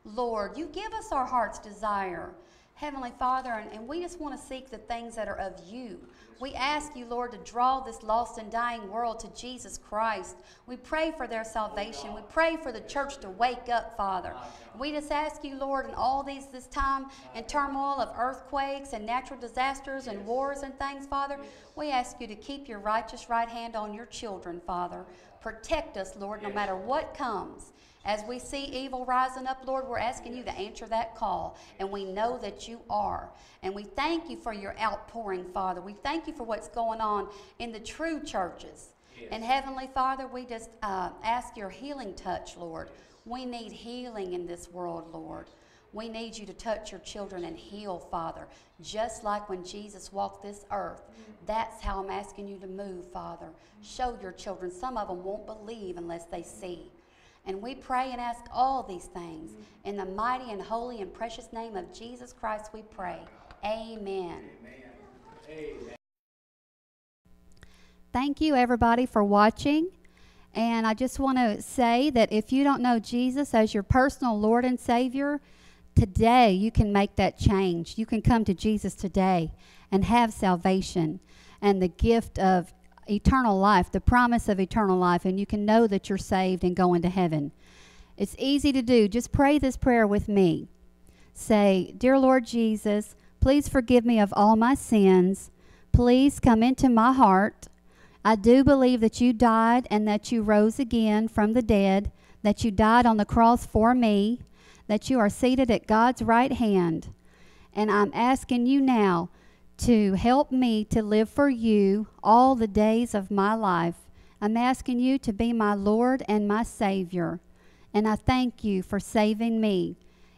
Lord, you give us our heart's desire. Heavenly Father, and, and we just want to seek the things that are of you. We ask you, Lord, to draw this lost and dying world to Jesus Christ. We pray for their salvation. We pray for the church to wake up, Father. We just ask you, Lord, in all these this time and turmoil of earthquakes and natural disasters and wars and things, Father, we ask you to keep your righteous right hand on your children, Father. Protect us, Lord, no matter what comes. As we see evil rising up, Lord, we're asking you to answer that call. And we know that you are. And we thank you for your outpouring, Father. We thank you for what's going on in the true churches. Yes. And Heavenly Father, we just uh, ask your healing touch, Lord. We need healing in this world, Lord. We need you to touch your children and heal, Father, just like when Jesus walked this earth. That's how I'm asking you to move, Father. Show your children. Some of them won't believe unless they see. And we pray and ask all these things. In the mighty and holy and precious name of Jesus Christ, we pray. Amen. Amen. Thank you, everybody, for watching. And I just want to say that if you don't know Jesus as your personal Lord and Savior, today you can make that change. You can come to Jesus today and have salvation and the gift of eternal life, the promise of eternal life, and you can know that you're saved and going to heaven. It's easy to do. Just pray this prayer with me. Say, Dear Lord Jesus, please forgive me of all my sins. Please come into my heart. I do believe that you died and that you rose again from the dead, that you died on the cross for me, that you are seated at God's right hand. And I'm asking you now to help me to live for you all the days of my life. I'm asking you to be my Lord and my Savior. And I thank you for saving me.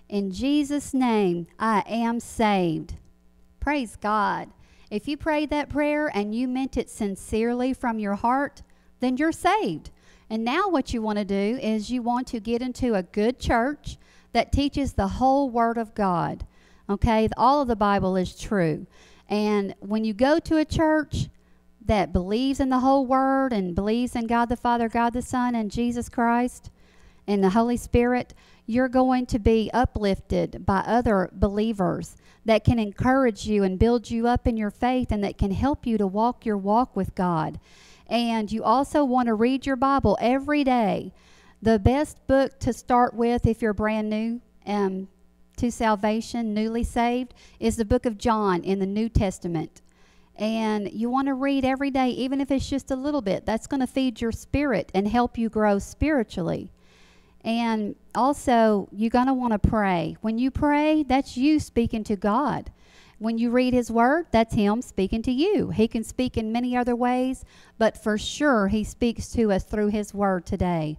In Jesus' name, I am saved. Praise God. If you prayed that prayer and you meant it sincerely from your heart, then you're saved. And now, what you want to do is you want to get into a good church that teaches the whole Word of God. Okay? All of the Bible is true. And when you go to a church that believes in the whole Word and believes in God the Father, God the Son, and Jesus Christ and the Holy Spirit, you're going to be uplifted by other believers that can encourage you and build you up in your faith and that can help you to walk your walk with God. And you also want to read your Bible every day. The best book to start with if you're brand new um, to salvation, newly saved, is the book of John in the New Testament. And you want to read every day, even if it's just a little bit. That's going to feed your spirit and help you grow spiritually. And also, you're going to want to pray. When you pray, that's you speaking to God. When you read His Word, that's Him speaking to you. He can speak in many other ways, but for sure, He speaks to us through His Word today.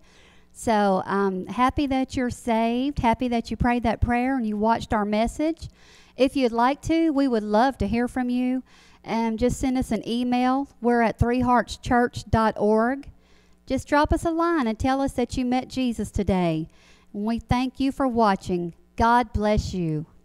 So um, happy that you're saved. Happy that you prayed that prayer and you watched our message. If you'd like to, we would love to hear from you. And just send us an email. We're at threeheartschurch.org. Just drop us a line and tell us that you met Jesus today. And we thank you for watching. God bless you.